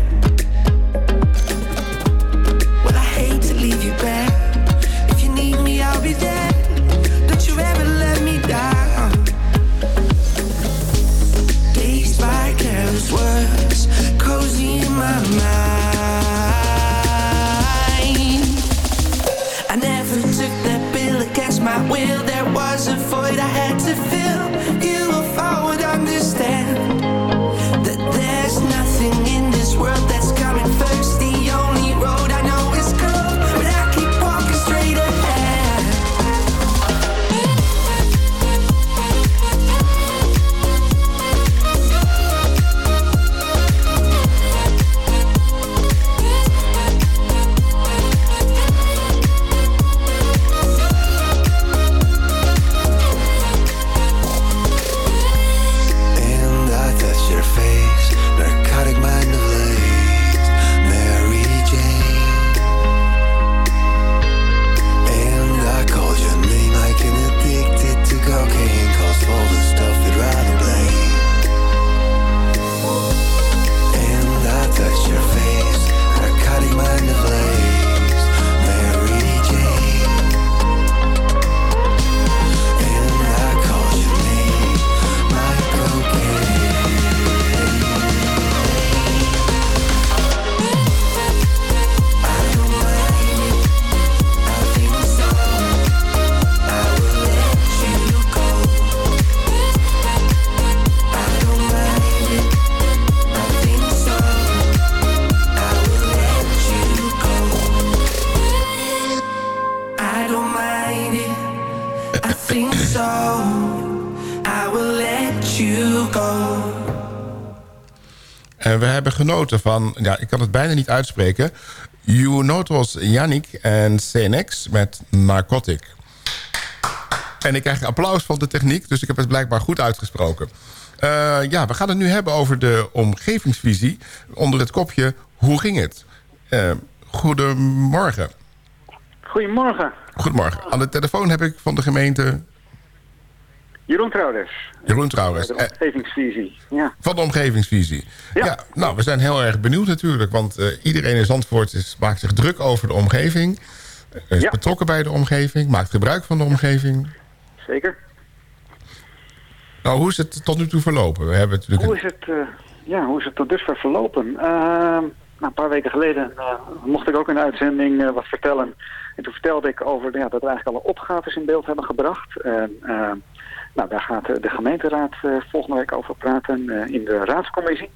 Genoten van, ja, ik kan het bijna niet uitspreken... Notos Yannick en CNX met Narcotic. En ik krijg applaus van de techniek, dus ik heb het blijkbaar goed uitgesproken. Uh, ja, we gaan het nu hebben over de omgevingsvisie onder het kopje Hoe ging het? Uh, goedemorgen. Goedemorgen. Goedemorgen. Aan de telefoon heb ik van de gemeente... Jeroen Trouwers. Jeroen Trouwers. De omgevingsvisie, ja. Van de omgevingsvisie. Ja. nou, we zijn heel erg benieuwd natuurlijk. Want uh, iedereen in Zandvoort is, maakt zich druk over de omgeving. Is betrokken bij de omgeving. Maakt gebruik van de omgeving. Zeker. Nou, hoe is het tot nu toe verlopen? We hebben natuurlijk hoe, is het, uh, ja, hoe is het tot dusver verlopen? Uh, nou, een paar weken geleden mocht ik ook in de uitzending wat vertellen. En toen vertelde ik over ja, dat we eigenlijk alle opgaves in beeld hebben gebracht. En, nou, daar gaat de gemeenteraad volgende week over praten in de raadscommissie.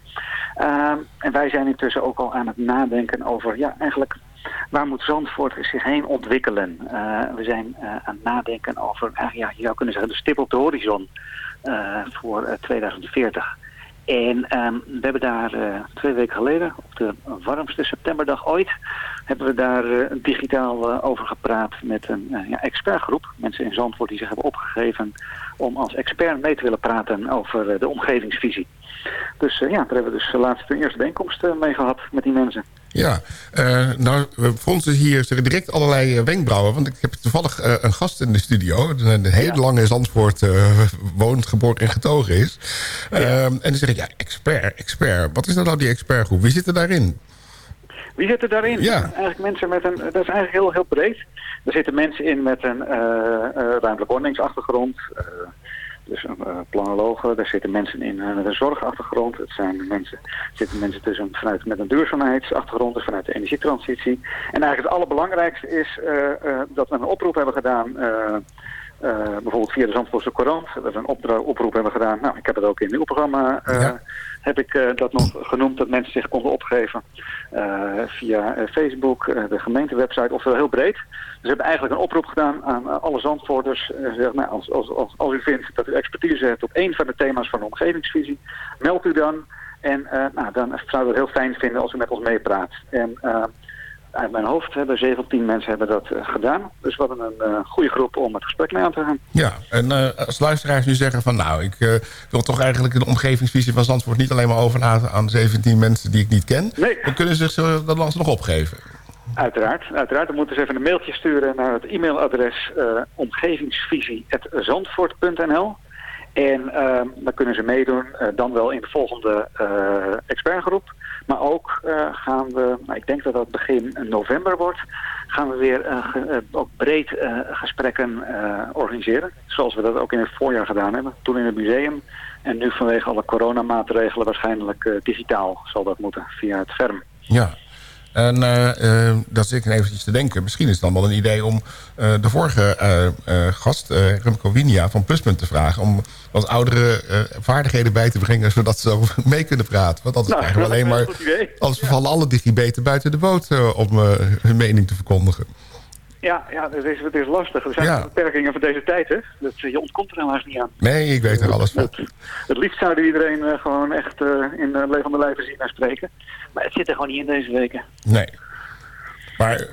en wij zijn intussen ook al aan het nadenken over ja, eigenlijk waar moet Zandvoort zich heen ontwikkelen? Uh, we zijn aan het nadenken over, ja, je zou kunnen zeggen, de stip op de horizon voor 2040. En um, we hebben daar twee weken geleden, op de warmste septemberdag ooit, hebben we daar digitaal over gepraat met een ja, expertgroep. Mensen in Zandvoort die zich hebben opgegeven om als expert mee te willen praten over de omgevingsvisie. Dus ja, daar hebben we dus de laatste eerste bijeenkomst mee gehad met die mensen. Ja, uh, nou, we fronsen hier direct allerlei wenkbrauwen. Want ik heb toevallig uh, een gast in de studio. Een hele ja. lange Zandvoort uh, woont, geboren en getogen is. Ja. en dan zeg ik, ja, expert, expert. Wat is dat nou die expertgroep? Wie zit er daarin? Wie zit er daarin? Ja. Eigenlijk mensen met een, dat is eigenlijk heel, heel breed. Er zitten mensen in met een ruimtelijke ordeningsachtergrond... Dus een planologen, daar zitten mensen in met een zorgachtergrond. Het zijn mensen, zitten mensen tussen vanuit met een duurzaamheidsachtergrond, dus vanuit de energietransitie. En eigenlijk het allerbelangrijkste is uh, dat we een oproep hebben gedaan uh, bijvoorbeeld via de Zandvoortse Courant, dat we een oproep hebben gedaan. Nou, ik heb het ook in uw programma, uh, ja. heb ik uh, dat nog genoemd, dat mensen zich konden opgeven via Facebook, de gemeentewebsite, oftewel heel breed. Dus we hebben eigenlijk een oproep gedaan aan alle Zandvoorters. zeg, nou, als, als, als, als, u vindt dat u expertise hebt op één van de thema's van de omgevingsvisie, meld u dan. En nou, dan zouden we het heel fijn vinden als u met ons meepraat. En uit mijn hoofd hebben 17 mensen hebben dat uh, gedaan. Dus we hadden een uh, goede groep om het gesprek mee aan te gaan. Ja, en uh, als luisteraars nu zeggen van... nou, ik wil toch eigenlijk de omgevingsvisie van Zandvoort... niet alleen maar overlaten aan 17 mensen die ik niet ken. Nee. Dan kunnen ze zich dat nog opgeven. Uiteraard, uiteraard. Dan moeten ze even een mailtje sturen naar het e-mailadres omgevingsvisie.zandvoort.nl. En uh, dan kunnen ze meedoen, dan wel in de volgende expertgroep. Maar ook uh, gaan we, nou, ik denk dat dat begin november wordt, gaan we weer ge, ook breed gesprekken organiseren. Zoals we dat ook in het voorjaar gedaan hebben. Toen in het museum en nu vanwege alle coronamaatregelen waarschijnlijk digitaal zal dat moeten via het FERM. Ja, en uh, uh, dat zit ik eventjes te denken. Misschien is het dan wel een idee om uh, de vorige gast, Remco Winia van Pluspunt te vragen... om wat oudere vaardigheden bij te brengen... zodat ze mee kunnen praten. Want anders nou, krijgen we alleen maar... Anders ja. vallen alle digibeten buiten de boot om hun mening te verkondigen. Ja, ja het, is, het is lastig. Er zijn ja. beperkingen van deze tijd, hè? Dat, je ontkomt er helaas niet aan. Nee, ik weet er alles van. Het, het liefst zouden iedereen uh, gewoon echt uh, in uh, levende lijven zien en spreken. Maar het zit er gewoon niet in deze weken. Nee. Maar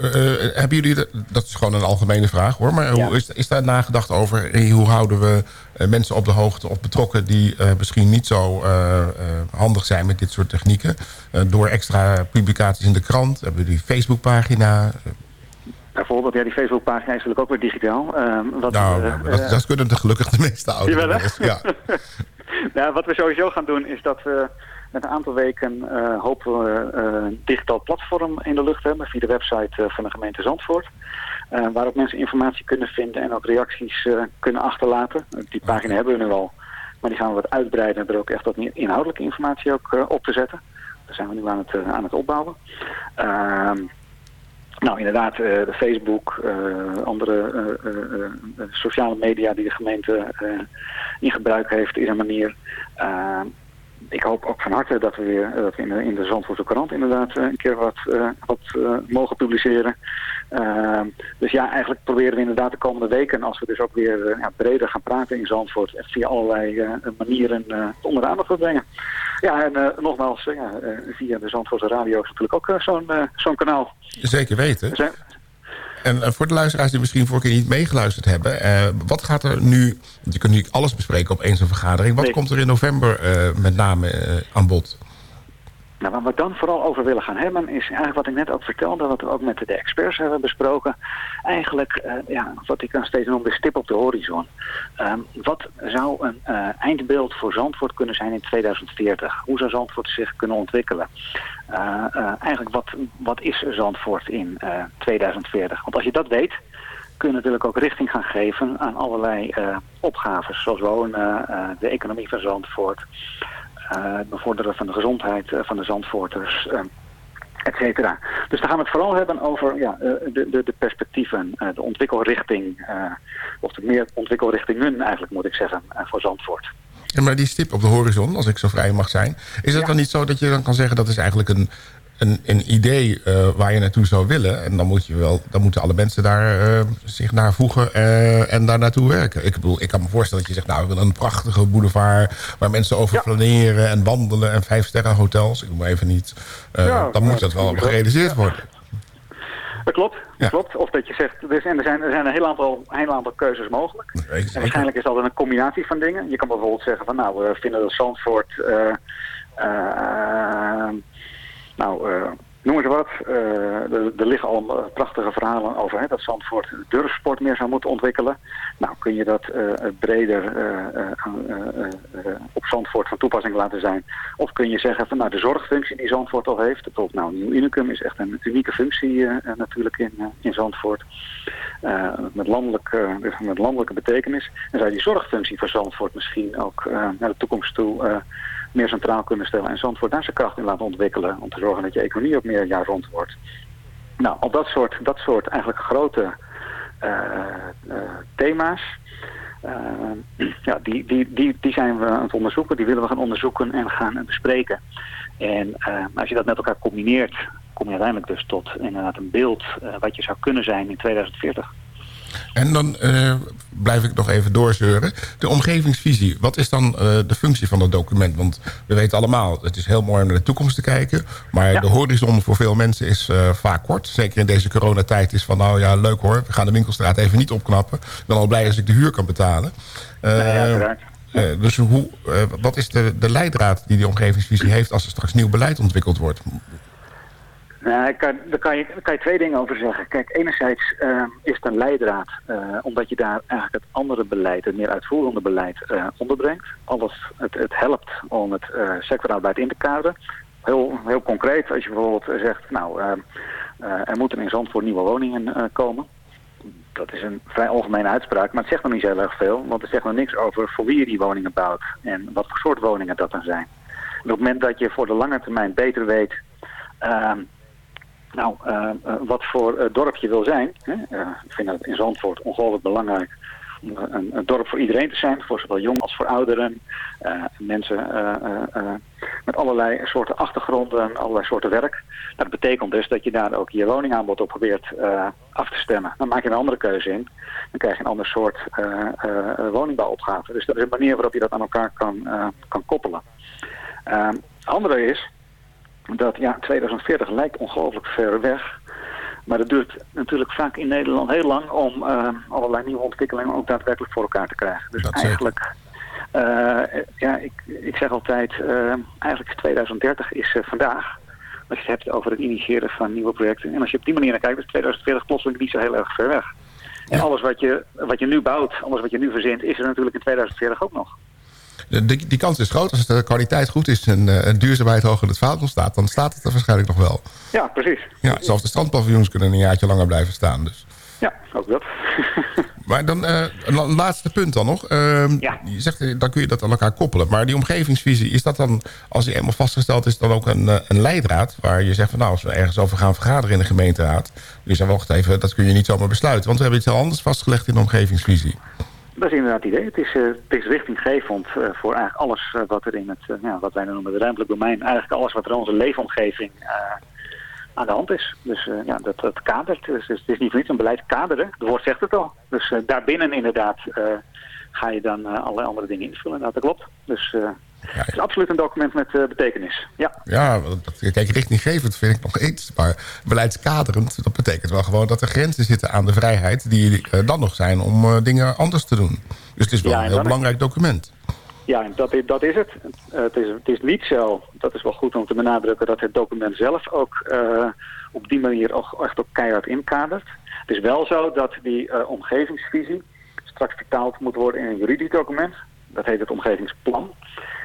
hebben jullie, de, dat is gewoon een algemene vraag hoor, maar ja. hoe is, is daar nagedacht over, hoe houden we mensen op de hoogte of betrokken die misschien niet zo handig zijn met dit soort technieken, door extra publicaties in de krant, hebben jullie Facebookpagina, Bijvoorbeeld, ja, die Facebookpagina is natuurlijk ook weer digitaal. Uh, wat, nou, uh, dat, dat, kunnen de gelukkig de meeste ouderen. Ja. nou, wat we sowieso gaan doen is dat we met een aantal weken uh, hopen we een digitaal platform in de lucht hebben via de website van de gemeente Zandvoort. waarop mensen informatie kunnen vinden en ook reacties kunnen achterlaten. Die pagina okay. hebben we nu al, maar die gaan we wat uitbreiden en er ook echt wat meer inhoudelijke informatie ook op te zetten. Daar zijn we nu aan het, aan het opbouwen. Ehm, nou, inderdaad, uh, de Facebook, uh, andere uh, sociale media die de gemeente in gebruik heeft, is een manier. ik hoop ook van harte dat we weer dat we in, de, in de Zandvoortse krant inderdaad een keer wat, wat mogen publiceren. Dus ja, eigenlijk proberen we inderdaad de komende weken, als we dus ook weer ja, breder gaan praten in Zandvoort, via allerlei manieren onder de aandacht te brengen. Ja, en nogmaals, via de Zandvoortse radio is natuurlijk ook zo'n zo'n kanaal. Zeker weten. En voor de luisteraars die misschien vorige keer niet meegeluisterd hebben... wat gaat er nu... Want je kunt nu alles bespreken op één zo'n vergadering. Wat komt er in november met name aan bod? Nou, waar we dan vooral over willen gaan hebben is eigenlijk wat ik net ook vertelde, wat we ook met de experts hebben besproken. Eigenlijk, uh, ja, wat ik dan steeds noem de stip op de horizon. Uh, wat zou een uh, eindbeeld voor Zandvoort kunnen zijn in 2040? Hoe zou Zandvoort zich kunnen ontwikkelen? Eh, eigenlijk, wat, wat is Zandvoort in 2040? Want als je dat weet, kun je natuurlijk ook richting gaan geven aan allerlei opgaves, zoals wonen, de economie van Zandvoort het bevorderen van de gezondheid eh, van de Zandvoorters eh, et cetera. Dus daar gaan we het vooral hebben over ja, eh, de, de, de perspectieven, de ontwikkelrichting, of de meer ontwikkelrichtingen eigenlijk moet ik zeggen, voor Zandvoort. Ja, maar die stip op de horizon, als ik zo vrij mag zijn, is het dan niet zo dat je dan kan zeggen dat is eigenlijk een, een, een idee uh, waar je naartoe zou willen. En dan, moet je wel, dan moeten alle mensen daar uh, zich naar voegen uh, en daar naartoe werken. Ik bedoel, ik kan me voorstellen dat je zegt... nou, we willen een prachtige boulevard... waar mensen over ja. planeren en wandelen en vijf sterren hotels. Ik noem even niet. Ja, dan moet dat wel gerealiseerd worden. Dat klopt, dat klopt. Of dat je zegt, er zijn, er zijn, er zijn een heel aantal, heel aantal keuzes mogelijk. en waarschijnlijk is dat een combinatie van dingen. Je kan bijvoorbeeld zeggen van nou, we vinden dat Zandvoort... Nou, uh, noem eens wat. Uh, er, liggen al prachtige verhalen over hè, dat Zandvoort durfsport meer zou moeten ontwikkelen. Nou, kun je dat breder op Zandvoort van toepassing laten zijn? Of kun je zeggen van nou, de zorgfunctie die Zandvoort al heeft. Bijvoorbeeld nou, Nieuw Unicum is echt een unieke functie natuurlijk in, in Zandvoort. met, landelijk, met landelijke betekenis. En zou je die zorgfunctie van Zandvoort misschien ook naar de toekomst toe meer centraal kunnen stellen en Zandvoort daar zijn kracht in laten ontwikkelen om te zorgen dat je economie ook meer jaar rond wordt. Nou, op dat soort, dat soort eigenlijk grote uh, uh, thema's, uh, ja, die, die, die, die zijn we aan het onderzoeken, die willen we gaan onderzoeken en gaan bespreken. En als je dat met elkaar combineert, kom je uiteindelijk dus tot inderdaad een beeld wat je zou kunnen zijn in 2040. En dan uh, blijf ik nog even doorzeuren. De omgevingsvisie, wat is dan uh, de functie van dat document? Want we weten allemaal, het is heel mooi om naar de toekomst te kijken. Maar ja. de horizon voor veel mensen is uh, vaak kort. Zeker in deze coronatijd is van, nou ja, leuk hoor. We gaan de winkelstraat even niet opknappen. Ik ben al blij als ik de huur kan betalen. ja, dus hoe, wat is de, de leidraad die die omgevingsvisie heeft... als er straks nieuw beleid ontwikkeld wordt? Nou, daar, kan je, kan twee dingen over zeggen. Kijk, enerzijds uh, is het een leidraad, uh, omdat je daar eigenlijk het andere beleid, het meer uitvoerende beleid, onderbrengt. Alles, het, het helpt om het sectorarbeid in te kaderen. Heel, heel concreet, als je bijvoorbeeld zegt, nou, er moeten in Zandvoort nieuwe woningen komen. Dat is een vrij algemene uitspraak, maar het zegt nog niet heel erg veel. Want het zegt nog niks over voor wie je die woningen bouwt en wat voor soort woningen dat dan zijn. En op het moment dat je voor de lange termijn beter weet... Nou, uh, wat voor uh, dorp je wil zijn. Hè? ik vind het in Zandvoort ongelooflijk belangrijk om een, een, dorp voor iedereen te zijn. Voor zowel jong als voor ouderen. mensen met allerlei soorten achtergronden, allerlei soorten werk. Dat betekent dus dat je daar ook je woningaanbod op probeert af te stemmen. Dan maak je een andere keuze in. Dan krijg je een ander soort woningbouwopgave. Dus dat is een manier waarop je dat aan elkaar kan, kan koppelen. Het andere is dat ja, 2040 lijkt ongelooflijk ver weg. Maar dat duurt natuurlijk vaak in Nederland heel lang om uh, allerlei nieuwe ontwikkelingen ook daadwerkelijk voor elkaar te krijgen. Dus dat eigenlijk, uh, ja, ik, ik zeg altijd, uh, eigenlijk 2030 is vandaag. Als je het hebt over het initiëren van nieuwe projecten. En als je op die manier naar kijkt, is 2040 plotseling niet zo heel erg ver weg. En alles wat je, wat je nu bouwt, alles wat je nu verzint, is er natuurlijk in 2040 ook nog. Die, die kans is groot. Als de kwaliteit goed is en uh, duurzaamheid hoog in het vaandel staat... dan staat het er waarschijnlijk nog wel. Ja, precies. Ja, zelfs de strandpaviljoens kunnen een jaartje langer blijven staan. Dus. Ja, ook dat. maar dan uh, een laatste punt dan nog. Uh, ja. Je zegt, eh, dan kun je dat aan elkaar koppelen. Maar die omgevingsvisie, is dat dan, als die eenmaal vastgesteld is... dan ook een, een leidraad waar je zegt van... nou, als we ergens over gaan vergaderen in de gemeenteraad... je zegt, wacht even, dat kun je niet zomaar besluiten. Want we hebben iets heel anders vastgelegd in de omgevingsvisie. Dat is inderdaad het idee. Het is, uh, het is richtinggevend uh, voor eigenlijk alles uh, wat er in het, ja, wat wij noemen het ruimtelijk domein, eigenlijk alles wat er in onze leefomgeving aan de hand is. Dus ja, dat, dat kadert. Dus, dus, het is niet voor niets een beleid kaderen. Het woord zegt het al. Dus daarbinnen inderdaad ga je dan allerlei andere dingen invullen. Nou, dat klopt. Dus Het is absoluut een document met betekenis. Ja, ja dat, kijk, richtinggevend vind ik nog iets. Maar beleidskaderend, dat betekent wel gewoon dat er grenzen zitten aan de vrijheid... die dan nog zijn om dingen anders te doen. Dus het is wel een heel belangrijk document. Ja, dat, dat is het. het, is, het is niet zo, dat is wel goed om te benadrukken... dat het document zelf ook op die manier ook echt op keihard inkadert. Het is wel zo dat die omgevingsvisie straks vertaald moet worden in een juridisch document. Dat heet het omgevingsplan.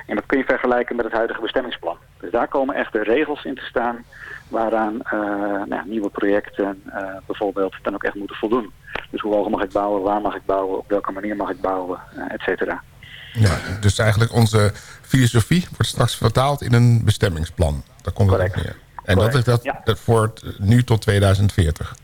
En dat kun je vergelijken met het huidige bestemmingsplan. Dus daar komen echt de regels in te staan waaraan uh, nou, nieuwe projecten uh, bijvoorbeeld dan ook echt moeten voldoen. Dus hoe hoog mag ik bouwen, waar mag ik bouwen, op welke manier mag ik bouwen, uh, et cetera. Ja, dus eigenlijk onze filosofie wordt straks vertaald in een bestemmingsplan. Daar komt het op neer. En dat is dat, ja. dat voor nu tot 2040.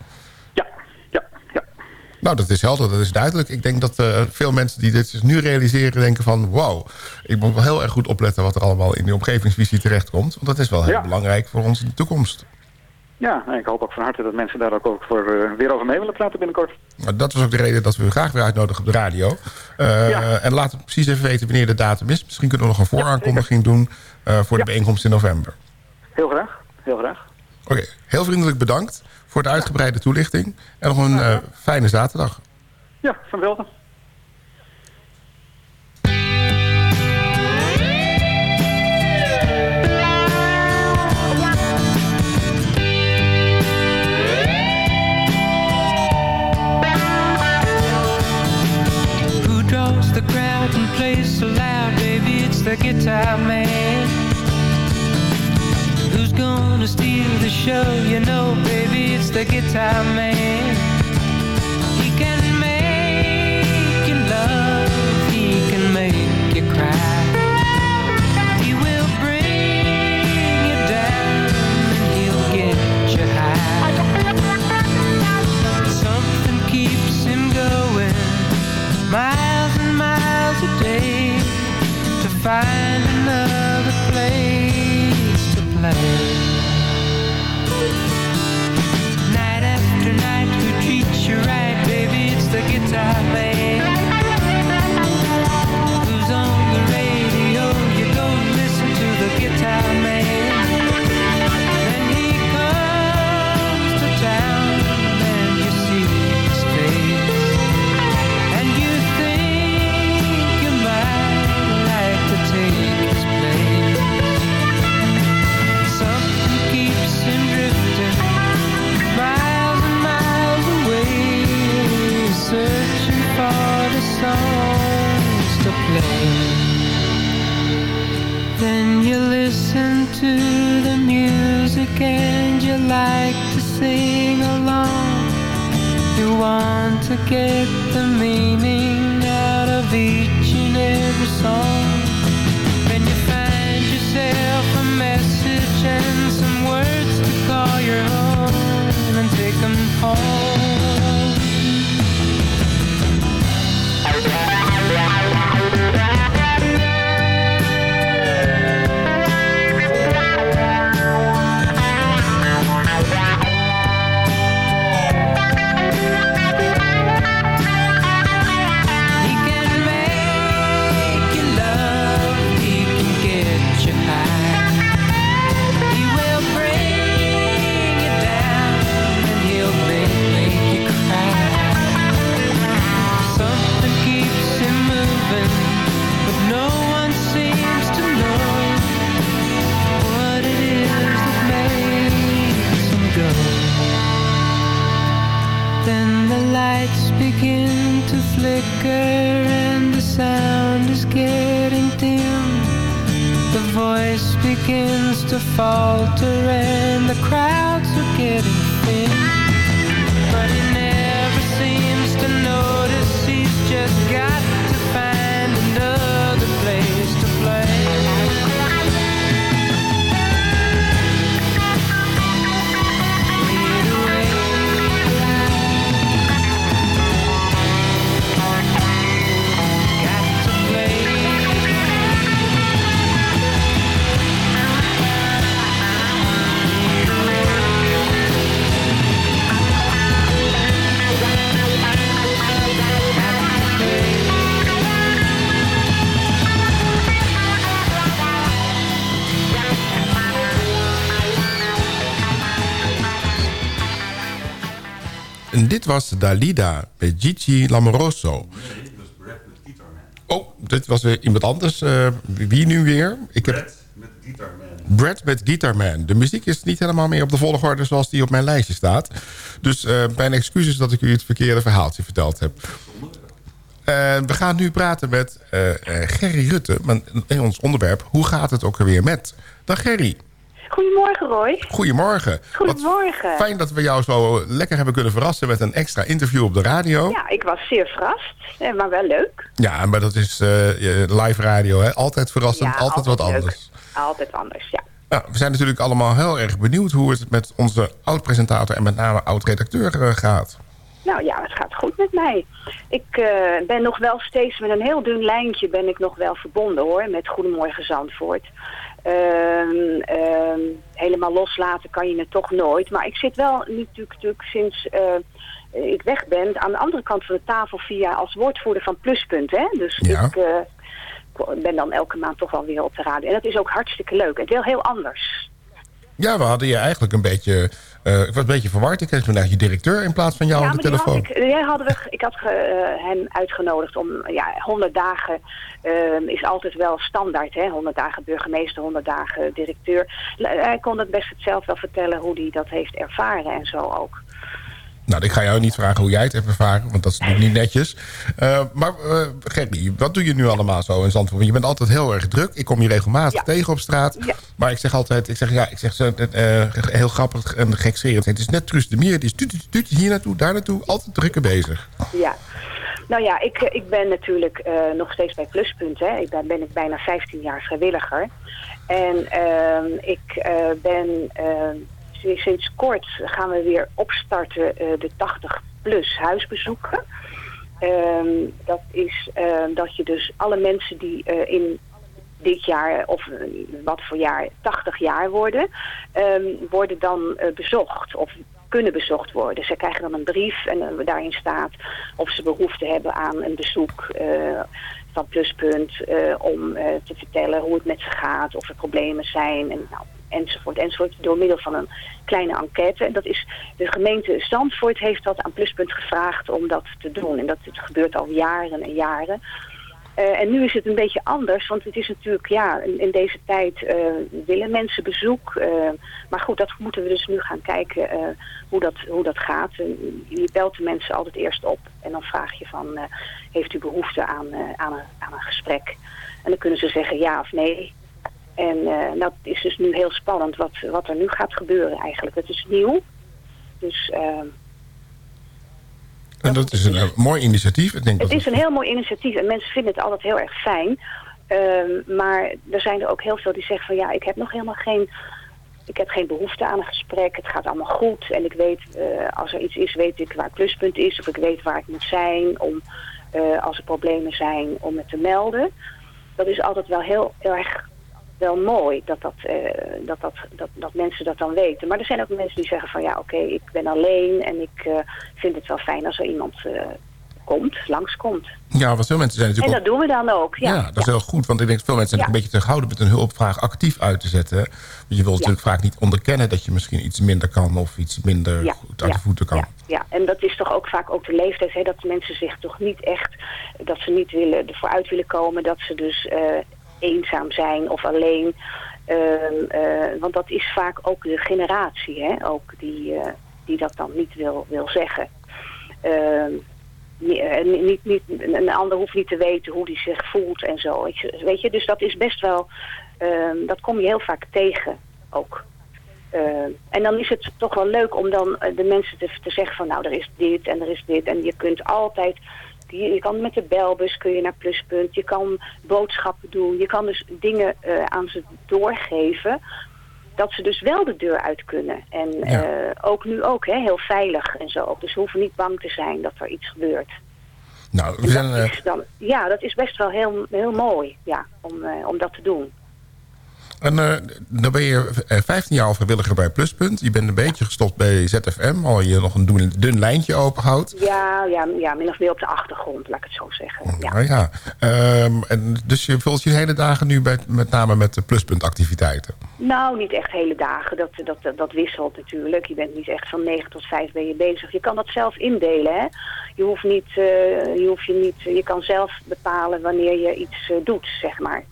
Nou, dat is helder, dat is duidelijk. Ik denk dat uh, veel mensen die dit dus nu realiseren denken van... wow, ik moet wel heel erg goed opletten wat er allemaal in die omgevingsvisie terechtkomt. Want dat is wel heel belangrijk voor ons in de toekomst. Ja, en ik hoop ook van harte dat mensen daar ook, voor, uh, weer over mee willen praten binnenkort. Nou, dat was ook de reden dat we u graag weer uitnodigen op de radio. Uh, ja. En laat precies even weten wanneer de datum is. Misschien kunnen we nog een vooraankondiging doen voor de bijeenkomst in november. Heel graag, heel graag. Oké, heel vriendelijk bedankt voor de uitgebreide toelichting. En nog een uh, fijne zaterdag. Ja, van welkom. the crowd and plays so loud, baby, it's the guitar man. gonna steal the show, you know, baby, the guitar man. The guitar dit was Dalida bij Gigi Lamoroso. Oh, dit was weer iemand anders. Uh, wie nu weer? Ik heb... Brad met Guitarman. Brad met Guitarman. De muziek is niet helemaal meer op de volgorde zoals die op mijn lijstje staat. Dus uh, mijn excuses dat ik u het verkeerde verhaaltje verteld heb. Uh, we gaan nu praten met Gerry Rutte. In ons onderwerp, hoe gaat het ook alweer met? Dag Gerry. Goedemorgen, Roy. Goedemorgen. Goedemorgen. Wat fijn dat we jou zo lekker hebben kunnen verrassen met een extra interview op de radio. Ja, ik was zeer verrast, eh, maar wel leuk. Ja, maar dat is uh, live radio, hè? Altijd verrassend, altijd, wat anders. Altijd anders, ja. Nou, we zijn natuurlijk allemaal heel erg benieuwd hoe het met onze oud-presentator en met name oud-redacteur uh, gaat. Nou ja, het gaat goed met mij. Ik uh, ben nog wel steeds met een heel dun lijntje ben ik nog wel verbonden hoor, met Goedemorgen Zandvoort. Uh, uh, helemaal loslaten kan je het toch nooit. Maar ik zit wel natuurlijk, natuurlijk sinds uh, ik weg ben aan de andere kant van de tafel via als woordvoerder van Pluspunt. Hè? Dus ja. ik uh, ben dan elke maand toch wel weer op de radio. En dat is ook hartstikke leuk. En heel, heel anders. Ja, we hadden je eigenlijk een beetje... Uh, ik was een beetje verward. Ik kreeg eigenlijk je directeur in plaats van jou ja, aan de telefoon. Ik, jij hadden we, ik had ge, uh, hem uitgenodigd om... Ja, 100 dagen uh, is altijd wel standaard. Hè? 100 dagen burgemeester, 100 dagen directeur. Hij kon het best zelf wel vertellen hoe hij dat heeft ervaren en zo ook. Nou, ik ga jou niet vragen hoe jij het hebt ervaren, want dat is natuurlijk niet netjes. Uh, maar uh, Gerry, wat doe je nu allemaal zo in Zandvoort? Want je bent altijd heel erg druk. Ik kom je regelmatig ja. tegen op straat. Ja. Maar ik zeg altijd, ik zeg ja, ik zeg uh, heel grappig en gekscherend. Het is net Truus de Mier, die is tut, hier naartoe, daar naartoe, altijd drukker bezig. Ja. Nou ja, ik, ik ben natuurlijk nog steeds bij Pluspunt. Hè. Ik ben, ben ik bijna 15 jaar vrijwilliger. En ehm, ik ben ehm, sinds kort gaan we weer opstarten uh, de 80-plus huisbezoeken. Um, dat is uh, dat je dus alle mensen die uh, in dit jaar, of wat voor jaar, 80 jaar worden, um, worden dan bezocht of kunnen bezocht worden. Ze krijgen dan een brief en daarin staat of ze behoefte hebben aan een bezoek van Pluspunt om te vertellen hoe het met ze gaat, of er problemen zijn. En nou, enzovoort, enzovoort, door middel van een kleine enquête. En dat is, de gemeente Zandvoort heeft dat aan Pluspunt gevraagd om dat te doen. En dat gebeurt al jaren en jaren. Uh, en nu is het een beetje anders, want het is natuurlijk, ja, in, deze tijd uh, willen mensen bezoek. Uh, maar goed, dat moeten we dus nu gaan kijken hoe, dat, hoe dat gaat. je belt de mensen altijd eerst op en dan vraag je van, heeft u behoefte aan, aan, een, aan een gesprek? En dan kunnen ze zeggen ja of nee. En uh, dat is dus nu heel spannend wat, wat er nu gaat gebeuren eigenlijk. Het is nieuw. Dus... Uh, en dat is een, een mooi initiatief. Ik denk het dat is een heel mooi initiatief en mensen vinden het altijd heel erg fijn. Uh, maar er zijn er ook heel veel die zeggen van ja, ik heb nog helemaal geen... Ik heb geen behoefte aan een gesprek. Het gaat allemaal goed. En ik weet, uh, als er iets is, weet ik waar het pluspunt is. Of ik weet waar ik moet zijn om, als er problemen zijn, om het te melden. Dat is altijd wel heel erg wel mooi dat, dat, uh, dat, dat, dat, dat mensen dat dan weten. Maar er zijn ook mensen die zeggen van ja, oké, okay, ik ben alleen en ik uh, vind het wel fijn als er iemand uh, komt, langskomt. Ja, wat veel mensen zijn natuurlijk En dat doen we dan ook, ja. Ja, dat is heel goed, want ik denk dat veel mensen zijn ja. een beetje terughouden met een hulpvraag actief uit te zetten. Want je wilt natuurlijk vaak niet onderkennen dat je misschien iets minder kan of iets minder goed uit de voeten kan. Ja. ja, en dat is toch ook vaak ook de leeftijd, hè, dat mensen zich toch niet echt, dat ze niet willen, ervoor uit willen komen, dat ze dus eenzaam zijn of alleen. Uh, uh, want dat is vaak ook de generatie, hè, ook die, uh, die dat dan niet wil, wil zeggen. Ehm, niet, niet, een ander hoeft niet te weten hoe die zich voelt en zo. Weet je, dus dat is best wel, ehm, dat kom je heel vaak tegen ook. en dan is het toch wel leuk om dan de mensen te, te zeggen van nou er is dit en er is dit. En je kunt altijd je, je, kan met de belbus kun je naar Pluspunt. Je kan boodschappen doen. Je kan dus dingen uh, aan ze doorgeven. Dat ze dus wel de deur uit kunnen. En ja. uh, ook nu ook, hè, heel veilig en zo. Dus ze hoeven niet bang te zijn dat er iets gebeurt. Nou, we zijn, uh... dan, ja, dat is best wel heel, heel mooi ja, om, om dat te doen. En uh, dan ben je 15 jaar al vrijwilliger bij Pluspunt. Je bent een beetje gestopt bij ZFM, al je nog een dun, dun lijntje openhoudt. Ja, ja, ja, min of meer op de achtergrond, laat ik het zo zeggen. Ja. Nou ja. Um, en dus je vult je hele dagen nu bij, met name met de Pluspunt activiteiten? Nou, niet echt hele dagen. Dat, dat, dat, dat wisselt natuurlijk. Je bent niet echt van 9 tot 5 ben je bezig. Je kan dat zelf indelen, hè. Je hoeft niet, uh, je, hoeft je niet, je kan zelf bepalen wanneer je iets uh, doet, zeg maar.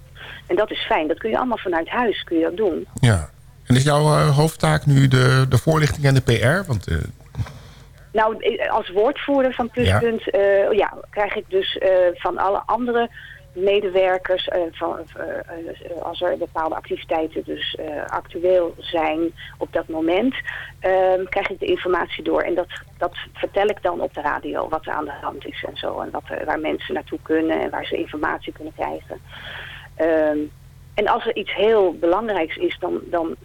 En dat is fijn. Dat kun je allemaal vanuit huis kun je dat doen. Ja. En is jouw uh, hoofdtaak nu de, de voorlichting en de PR? Want, uh... Nou, als woordvoerder van Pluspunt ja. Uh, ja krijg ik dus van alle andere medewerkers, van, als er bepaalde activiteiten dus actueel zijn op dat moment, ehm, krijg ik de informatie door. En dat, dat vertel ik dan op de radio, wat er aan de hand is en zo. En wat, waar mensen naartoe kunnen en waar ze informatie kunnen krijgen. Um, en als er iets heel belangrijks is, dan, dan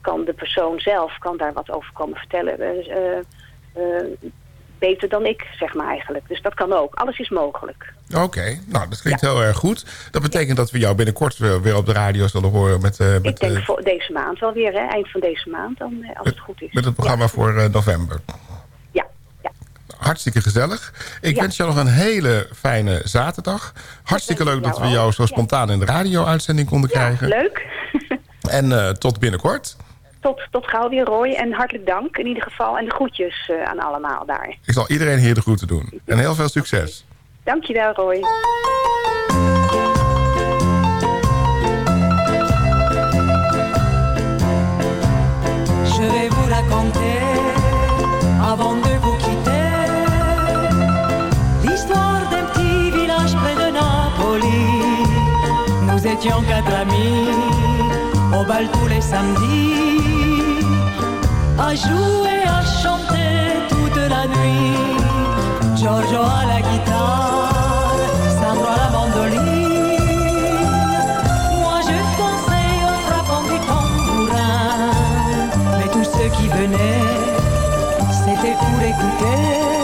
kan de persoon zelf kan daar wat over komen vertellen. Uh, uh, beter dan ik, zeg maar eigenlijk. Dus dat kan ook. Alles is mogelijk. Oké, okay. nou dat klinkt ja. heel erg goed. Dat betekent dat we jou binnenkort weer op de radio zullen horen met... Uh, met ik denk voor deze maand wel weer, hè? eind van deze maand, dan, als het goed is. Met het programma ja. voor november hartstikke gezellig. Ik ja. wens jou nog een hele fijne zaterdag. Hartstikke leuk dat we jou zo spontaan in de radio-uitzending konden ja, krijgen. leuk. en uh, tot binnenkort. Tot, tot gauw weer, Roy. En hartelijk dank in ieder geval. En de groetjes uh, aan allemaal daar. Ik zal iedereen hier de groeten doen. En heel veel succes. Dankjewel, Roy. Je vais vous raconter quatre amis au bal tous les samedis, à jouer, à chanter toute la nuit. Giorgio à la guitare, Sandro à la mandoline. Moi je dansais en frappant du tambourin, mais tous ceux qui venaient, c'était pour écouter.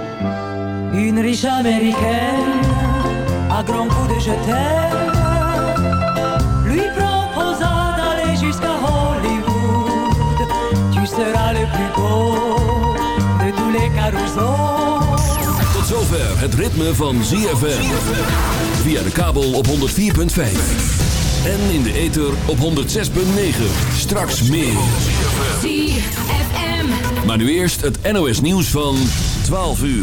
Une riche américaine, à grands coups de je t'aime, lui proposa d'aller jusqu'à Hollywood. Tu seras le plus beau de tous les carousels. Tot zover het ritme van ZFM. Via de kabel op 104.5. En in de ether op 106.9. Straks meer. ZFM. Maar nu eerst het NOS nieuws van 12 uur.